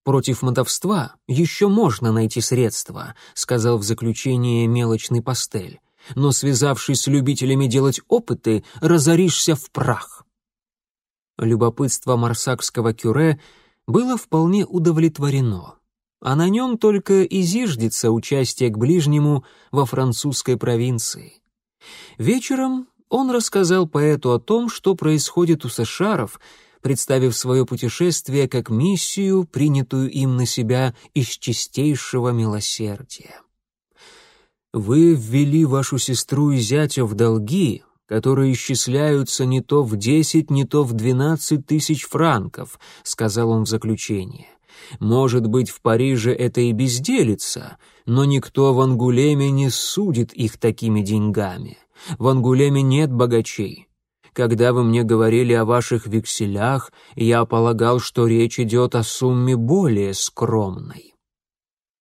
«Против мотовства еще можно найти средства», — сказал в заключение мелочный пастель, «но, связавшись с любителями делать опыты, разоришься в прах». Любопытство марсакского кюре было вполне удовлетворено а на нем только и зиждется участие к ближнему во французской провинции. Вечером он рассказал поэту о том, что происходит у Сашаров, представив свое путешествие как миссию, принятую им на себя из чистейшего милосердия. «Вы ввели вашу сестру и зятя в долги, которые исчисляются не то в десять, не то в двенадцать тысяч франков», — сказал он в заключение. Может быть, в Париже это и безделица, но никто в Ангулеме не судит их такими деньгами. В Ангулеме нет богачей. Когда вы мне говорили о ваших векселях, я полагал, что речь идет о сумме более скромной».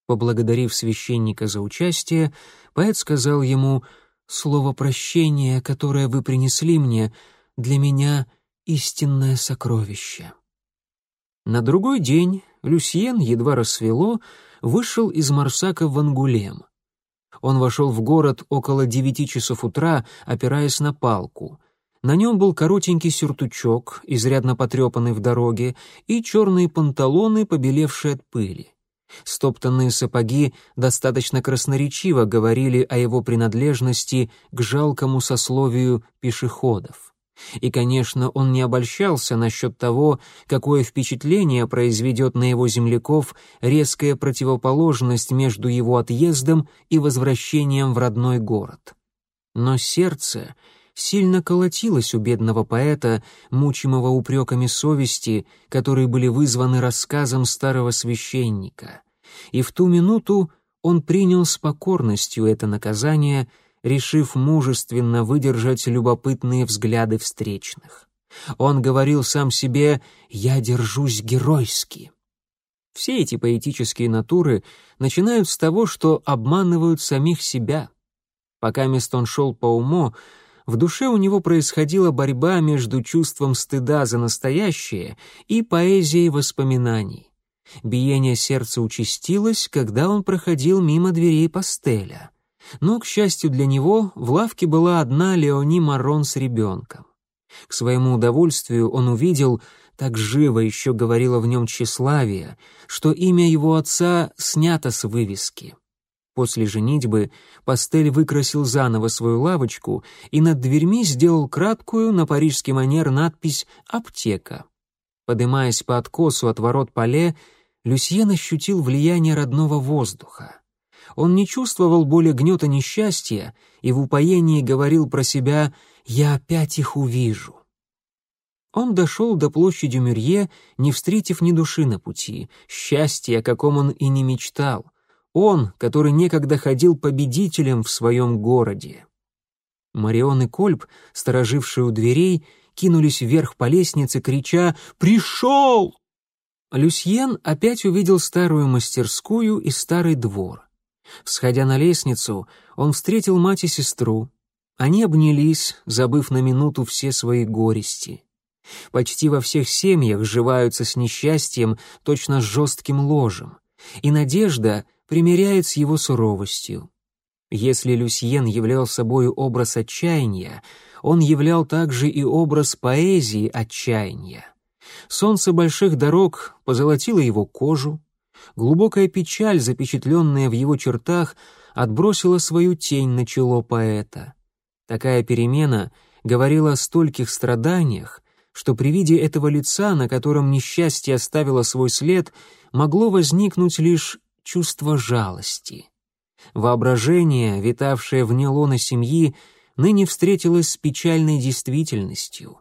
Поблагодарив священника за участие, поэт сказал ему «Слово прощения, которое вы принесли мне, для меня истинное сокровище». На другой день Люсьен, едва рассвело, вышел из Марсака в Ангулем. Он вошел в город около девяти часов утра, опираясь на палку. На нем был коротенький сюртучок, изрядно потрепанный в дороге, и черные панталоны, побелевшие от пыли. Стоптанные сапоги достаточно красноречиво говорили о его принадлежности к жалкому сословию пешеходов. И, конечно, он не обольщался насчет того, какое впечатление произведет на его земляков резкая противоположность между его отъездом и возвращением в родной город. Но сердце сильно колотилось у бедного поэта, мучимого упреками совести, которые были вызваны рассказом старого священника. И в ту минуту он принял с покорностью это наказание, решив мужественно выдержать любопытные взгляды встречных. Он говорил сам себе «я держусь геройски». Все эти поэтические натуры начинают с того, что обманывают самих себя. Пока мест он шел по уму, в душе у него происходила борьба между чувством стыда за настоящее и поэзией воспоминаний. Биение сердца участилось, когда он проходил мимо дверей пастеля. Но, к счастью для него, в лавке была одна Леони Марон с ребенком. К своему удовольствию он увидел, так живо еще говорило в нем тщеславие, что имя его отца снято с вывески. После женитьбы Пастель выкрасил заново свою лавочку и над дверьми сделал краткую на парижский манер надпись «Аптека». Подымаясь по откосу от ворот Пале, Люсьен ощутил влияние родного воздуха. Он не чувствовал боли гнета несчастья и в упоении говорил про себя «Я опять их увижу». Он дошел до площади Мюрье, не встретив ни души на пути, счастья, о каком он и не мечтал. Он, который некогда ходил победителем в своем городе. Марион и Кольб, сторожившие у дверей, кинулись вверх по лестнице, крича «Пришел!». Люсьен опять увидел старую мастерскую и старый двор. Всходя на лестницу, он встретил мать и сестру. Они обнялись, забыв на минуту все свои горести. Почти во всех семьях сживаются с несчастьем, точно с жестким ложем. И надежда примиряет с его суровостью. Если Люсьен являл собою образ отчаяния, он являл также и образ поэзии отчаяния. Солнце больших дорог позолотило его кожу, глубокая печаль, запечатленная в его чертах, отбросила свою тень на чело поэта. Такая перемена говорила о стольких страданиях, что при виде этого лица, на котором несчастье оставило свой след, могло возникнуть лишь чувство жалости. Воображение, витавшее вне лона семьи, ныне встретилось с печальной действительностью.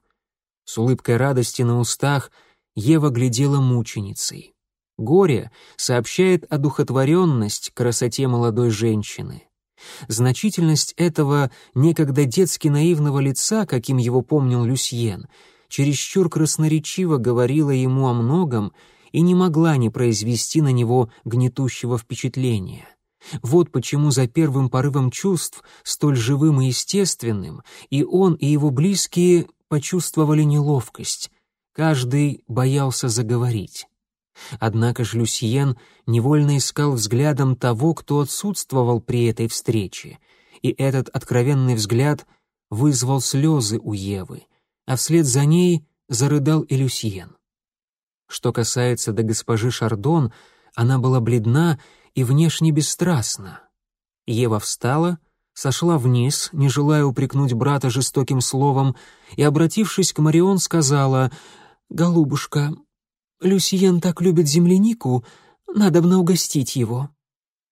С улыбкой радости на устах Ева глядела мученицей. Горе сообщает одухотворенность красоте молодой женщины. Значительность этого некогда детски наивного лица, каким его помнил Люсьен, чересчур красноречиво говорила ему о многом и не могла не произвести на него гнетущего впечатления. Вот почему за первым порывом чувств, столь живым и естественным, и он, и его близкие почувствовали неловкость. Каждый боялся заговорить. Однако ж Люсьен невольно искал взглядом того, кто отсутствовал при этой встрече, и этот откровенный взгляд вызвал слезы у Евы, а вслед за ней зарыдал и Люсьен. Что касается до госпожи Шардон, она была бледна и внешне бесстрастна. Ева встала, сошла вниз, не желая упрекнуть брата жестоким словом, и, обратившись к Марион, сказала «Голубушка, Люсьен так любит землянику, надо бы угостить его».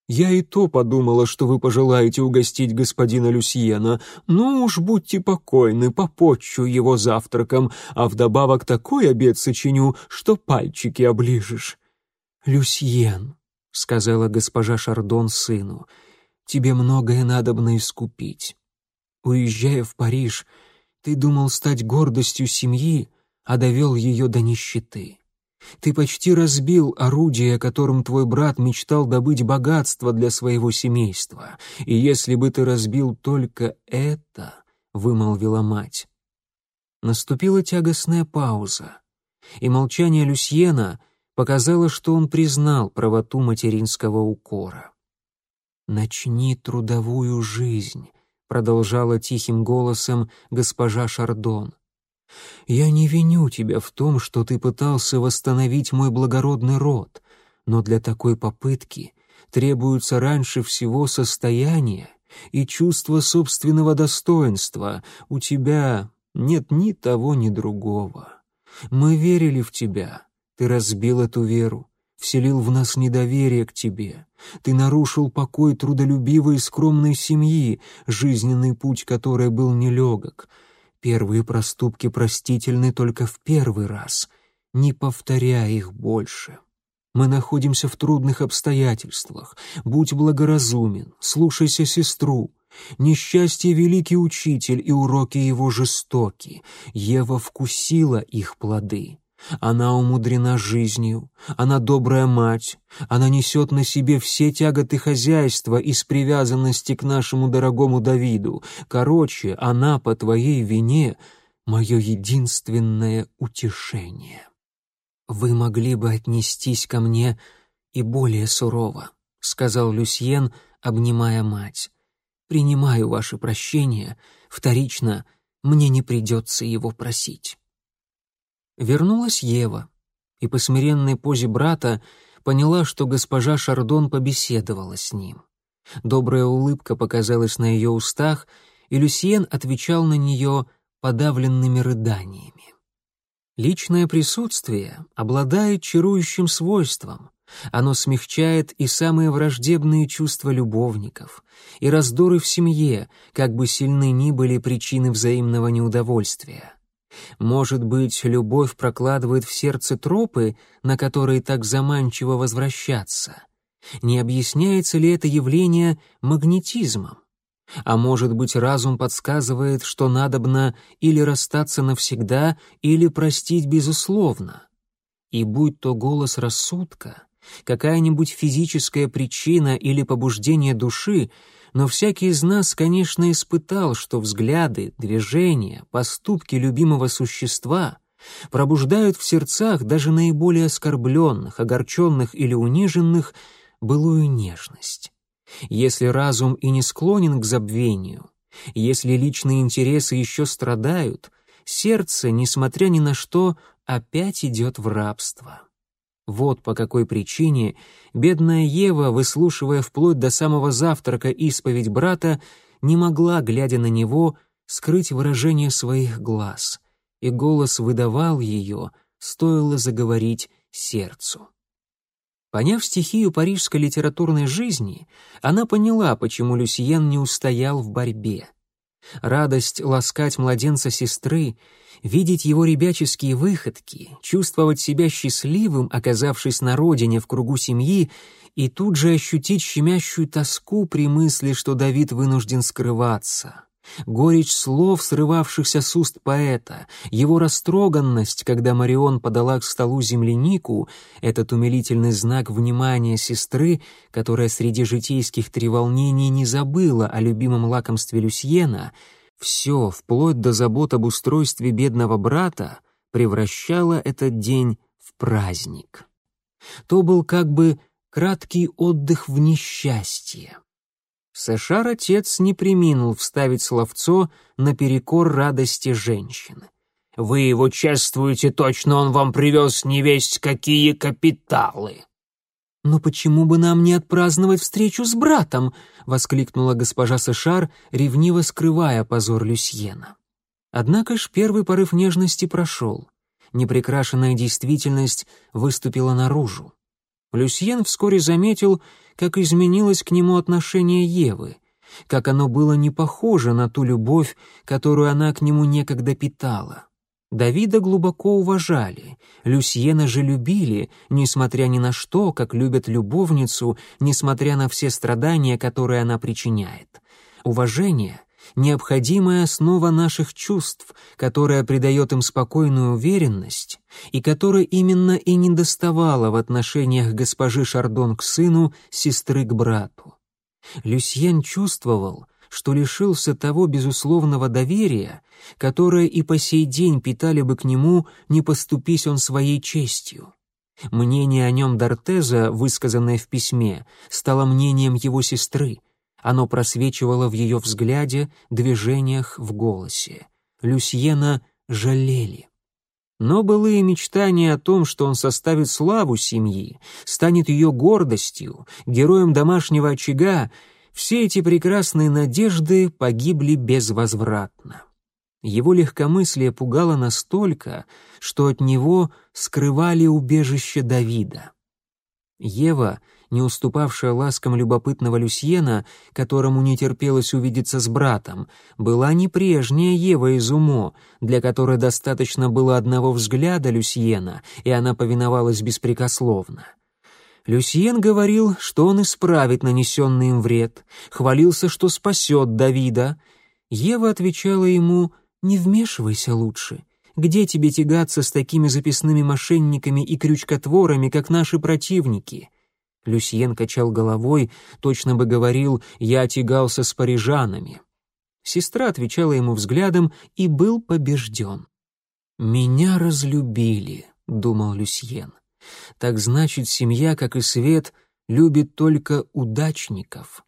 «Я и то подумала, что вы пожелаете угостить господина Люсьена. Ну уж будьте покойны, попотчу его завтраком, а вдобавок такой обед сочиню, что пальчики оближешь». «Люсьен», — сказала госпожа Шардон сыну, — «тебе многое надобно искупить. Уезжая в Париж, ты думал стать гордостью семьи, а довел ее до нищеты. Ты почти разбил орудие, которым твой брат мечтал добыть богатство для своего семейства. И если бы ты разбил только это, — вымолвила мать. Наступила тягостная пауза, и молчание Люсьена показало, что он признал правоту материнского укора. «Начни трудовую жизнь», — продолжала тихим голосом госпожа Шардон. Я не виню тебя в том, что ты пытался восстановить мой благородный род, но для такой попытки требуется раньше всего состояние и чувство собственного достоинства. У тебя нет ни того, ни другого. Мы верили в тебя, ты разбил эту веру. вселил в нас недоверие к тебе. Ты нарушил покой трудолюбивой и скромной семьи, жизненный путь которой был нелегок. Первые проступки простительны только в первый раз. Не повторяй их больше. Мы находимся в трудных обстоятельствах. Будь благоразумен, слушайся сестру. Несчастье — великий учитель, и уроки его жестоки. Ева вкусила их плоды. Она умудрена жизнью, она добрая мать, она несет на себе все тяготы хозяйства из привязанности к нашему дорогому Давиду. Короче, она по твоей вине мое единственное утешение. Вы могли бы отнестись ко мне и более сурово, сказал Люсьен, обнимая мать. Принимаю ваше прощение, вторично мне не придется его просить. Вернулась Ева и по смиренной позе брата поняла, что госпожа Шардон побеседовала с ним. Добрая улыбка показалась на ее устах, и Люсьен отвечал на нее подавленными рыданиями. Личное присутствие обладает чарующим свойством. Оно смягчает и самые враждебные чувства любовников, и раздоры в семье, как бы сильны ни были причины взаимного неудовольствия. Может быть, любовь прокладывает в сердце тропы, на которые так заманчиво возвращаться? Не объясняется ли это явление магнетизмом? А может быть, разум подсказывает, что надобно или расстаться навсегда, или простить безусловно? И будь то голос рассудка, какая-нибудь физическая причина или побуждение души, но всякий из нас, конечно, испытал, что взгляды, движения, поступки любимого существа пробуждают в сердцах даже наиболее оскорбленных, огорченных или униженных былую нежность. Если разум и не склонен к забвению, если личные интересы еще страдают, сердце, несмотря ни на что, опять идет в рабство. Вот по какой причине бедная Ева, выслушивая вплоть до самого завтрака исповедь брата, не могла, глядя на него, скрыть выражение своих глаз, и голос выдавал ее, стоило заговорить сердцу. Поняв стихию парижской литературной жизни, она поняла, почему Люсьен не устоял в борьбе. Радость ласкать младенца сестры, видеть его ребяческие выходки, чувствовать себя счастливым, оказавшись на родине в кругу семьи, и тут же ощутить щемящую тоску при мысли, что Давид вынужден скрываться. Горечь слов, срывавшихся с уст поэта, его растроганность, когда Марион подала к столу землянику, этот умилительный знак внимания сестры, которая среди житейских треволнений не забыла о любимом лакомстве Люсьена, все, вплоть до забот об устройстве бедного брата, превращало этот день в праздник. То был как бы краткий отдых в несчастье. Сэшар отец не приминул вставить словцо наперекор радости женщины. «Вы его чествуете, точно он вам привез невесть какие капиталы!» «Но почему бы нам не отпраздновать встречу с братом?» — воскликнула госпожа Сэшар, ревниво скрывая позор Люсьена. Однако ж первый порыв нежности прошел. Непрекрашенная действительность выступила наружу. Люсьен вскоре заметил, как изменилось к нему отношение Евы, как оно было не похоже на ту любовь, которую она к нему некогда питала. Давида глубоко уважали, Люсьена же любили, несмотря ни на что, как любят любовницу, несмотря на все страдания, которые она причиняет. Уважение — необходимая основа наших чувств, которая придает им спокойную уверенность и которая именно и недоставала в отношениях госпожи Шардон к сыну, сестры к брату. Люсьен чувствовал, что лишился того безусловного доверия, которое и по сей день питали бы к нему, не поступись он своей честью. Мнение о нем Дортеза, высказанное в письме, стало мнением его сестры — оно просвечивало в ее взгляде, движениях, в голосе. Люсьена жалели. Но былые мечтания о том, что он составит славу семьи, станет ее гордостью, героем домашнего очага, все эти прекрасные надежды погибли безвозвратно. Его легкомыслие пугало настолько, что от него скрывали убежище Давида. Ева, не уступавшая ласкам любопытного Люсьена, которому не терпелось увидеться с братом, была не прежняя Ева из Умо, для которой достаточно было одного взгляда Люсьена, и она повиновалась беспрекословно. Люсьен говорил, что он исправит нанесенный им вред, хвалился, что спасет Давида. Ева отвечала ему «Не вмешивайся лучше. Где тебе тягаться с такими записными мошенниками и крючкотворами, как наши противники?» Люсьен качал головой, точно бы говорил «я тягался с парижанами». Сестра отвечала ему взглядом и был побежден. «Меня разлюбили», — думал Люсьен. «Так значит, семья, как и свет, любит только удачников».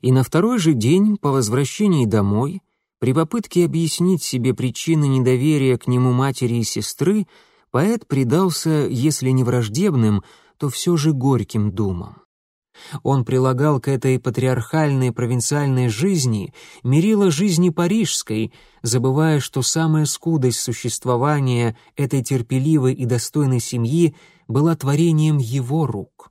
И на второй же день, по возвращении домой, при попытке объяснить себе причины недоверия к нему матери и сестры, поэт предался, если не враждебным, то все же горьким думам. Он прилагал к этой патриархальной провинциальной жизни мерило жизни парижской, забывая, что самая скудость существования этой терпеливой и достойной семьи была творением его рук.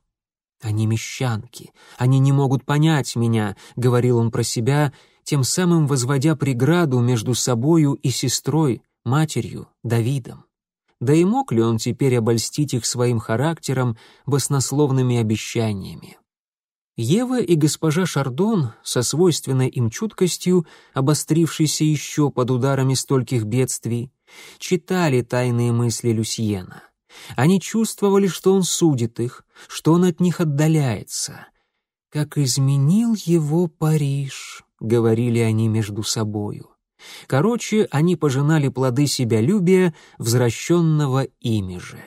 «Они мещанки, они не могут понять меня», — говорил он про себя, тем самым возводя преграду между собою и сестрой, матерью, Давидом. Да и мог ли он теперь обольстить их своим характером, баснословными обещаниями? Ева и госпожа Шардон, со свойственной им чуткостью, обострившейся еще под ударами стольких бедствий, читали тайные мысли Люсьена. Они чувствовали, что он судит их, что он от них отдаляется. «Как изменил его Париж», — говорили они между собою. Короче, они пожинали плоды себялюбия, возвращенного ими же.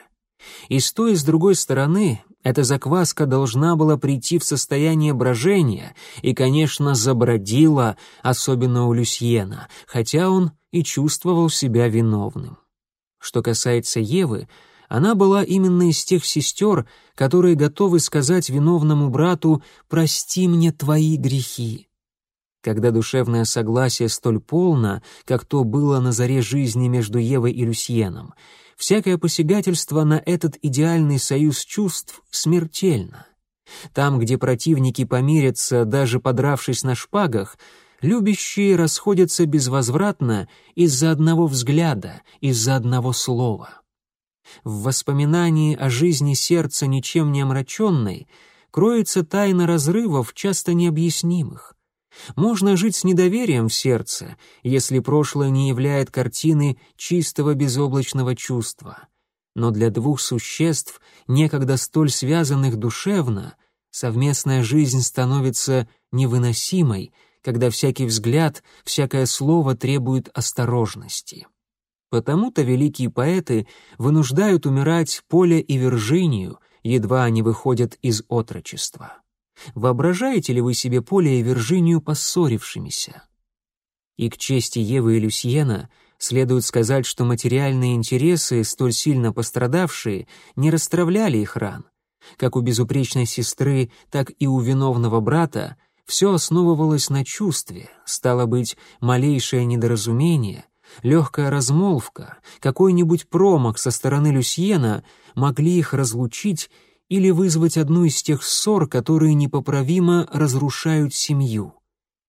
И с той и с другой стороны эта закваска должна была прийти в состояние брожения и, конечно, забродила, особенно у Люсьена, хотя он и чувствовал себя виновным. Что касается Евы, она была именно из тех сестер, которые готовы сказать виновному брату «прости мне твои грехи». Когда душевное согласие столь полно, как то было на заре жизни между Евой и Люсьеном, всякое посягательство на этот идеальный союз чувств смертельно. Там, где противники помирятся, даже подравшись на шпагах, любящие расходятся безвозвратно из-за одного взгляда, из-за одного слова. В воспоминании о жизни сердца ничем не омраченной кроется тайна разрывов, часто необъяснимых. Можно жить с недоверием в сердце, если прошлое не являет картины чистого безоблачного чувства. Но для двух существ, некогда столь связанных душевно, совместная жизнь становится невыносимой, когда всякий взгляд, всякое слово требует осторожности. Потому-то великие поэты вынуждают умирать Поле и Виржинию, едва они выходят из отрочества. Воображаете ли вы себе Поле и Виржинию поссорившимися? И к чести Евы и Люсьена следует сказать, что материальные интересы, столь сильно пострадавшие, не расстравляли их ран. Как у безупречной сестры, так и у виновного брата все основывалось на чувстве, стало быть, малейшее недоразумение, легкая размолвка, какой-нибудь промах со стороны Люсьена могли их разлучить или вызвать одну из тех ссор, которые непоправимо разрушают семью.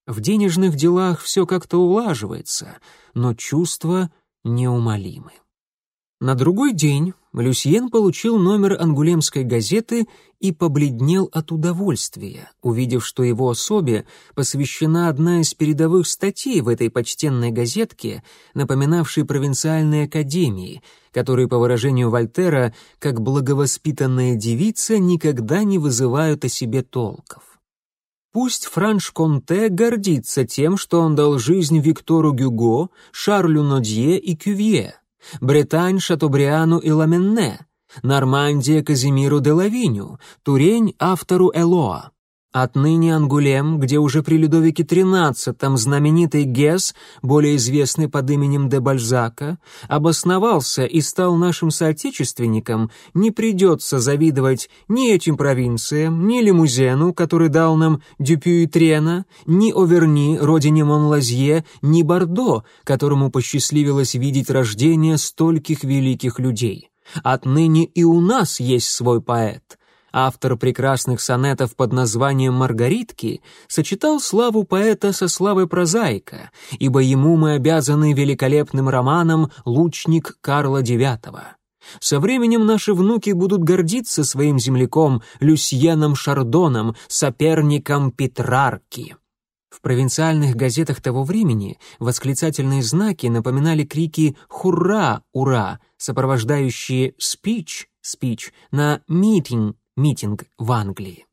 В денежных делах все как-то улаживается, но чувства неумолимы. На другой день Люсьен получил номер ангулемской газеты и побледнел от удовольствия, увидев, что его особе посвящена одна из передовых статей в этой почтенной газетке, напоминавшей провинциальные академии, которые, по выражению Вольтера, как благовоспитанная девица, никогда не вызывают о себе толков. Пусть Франш Конте гордится тем, что он дал жизнь Виктору Гюго, Шарлю Нодье и Кювье, Британь Шатобриану и Ламенне, Нормандия Казимиру де Лавиню, Турень автору Элоа. Отныне Ангулем, где уже при Людовике XIII знаменитый Гес, более известный под именем де Бальзака, обосновался и стал нашим соотечественником, не придется завидовать ни этим провинциям, ни Лимузену, который дал нам Дюпю Трена, ни Оверни, родине Монлазье, ни Бордо, которому посчастливилось видеть рождение стольких великих людей. Отныне и у нас есть свой поэт — автор прекрасных сонетов под названием «Маргаритки», сочетал славу поэта со славой прозаика, ибо ему мы обязаны великолепным романом «Лучник Карла IX». Со временем наши внуки будут гордиться своим земляком Люсьеном Шардоном, соперником Петрарки. В провинциальных газетах того времени восклицательные знаки напоминали крики «Хурра! Ура!», сопровождающие «спич!» «спич» на «митинг!» «Митинг» в Англии.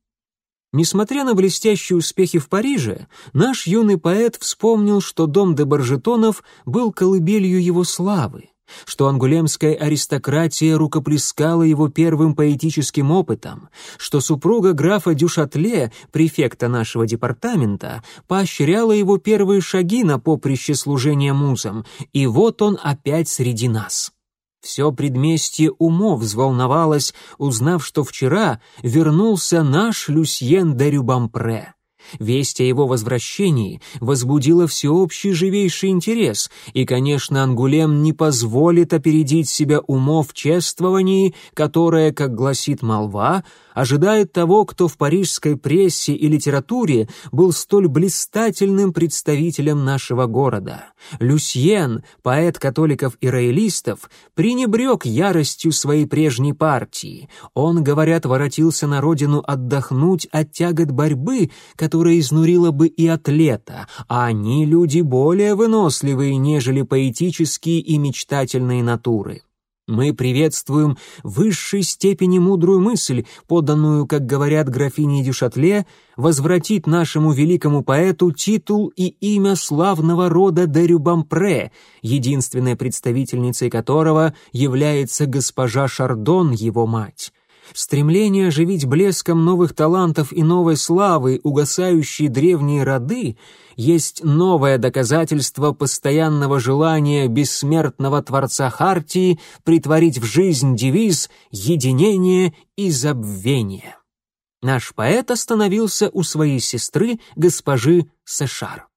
Несмотря на блестящие успехи в Париже, наш юный поэт вспомнил, что дом де Баржетонов был колыбелью его славы что ангулемская аристократия рукоплескала его первым поэтическим опытом, что супруга графа Дюшатле, префекта нашего департамента, поощряла его первые шаги на поприще служения музам, и вот он опять среди нас. Все предместье умов взволновалось, узнав, что вчера вернулся наш Люсьен де Рюбампре. Весть о его возвращении возбудила всеобщий живейший интерес, и, конечно, Ангулем не позволит опередить себя умов в чествовании, которое, как гласит молва, ожидает того, кто в парижской прессе и литературе был столь блистательным представителем нашего города. Люсьен, поэт католиков и роялистов, пренебрег яростью своей прежней партии. Он, говорят, воротился на родину отдохнуть от тягот борьбы, которая изнурила бы и атлета, а они люди более выносливые, нежели поэтические и мечтательные натуры. Мы приветствуем высшей степени мудрую мысль, поданную, как говорят графине Дюшатле, возвратить нашему великому поэту титул и имя славного рода де Рюбампре, единственной представительницей которого является госпожа Шардон, его мать. Стремление оживить блеском новых талантов и новой славы угасающие древние роды есть новое доказательство постоянного желания бессмертного Творца Хартии притворить в жизнь девиз «Единение и забвение». Наш поэт остановился у своей сестры, госпожи Сэшар.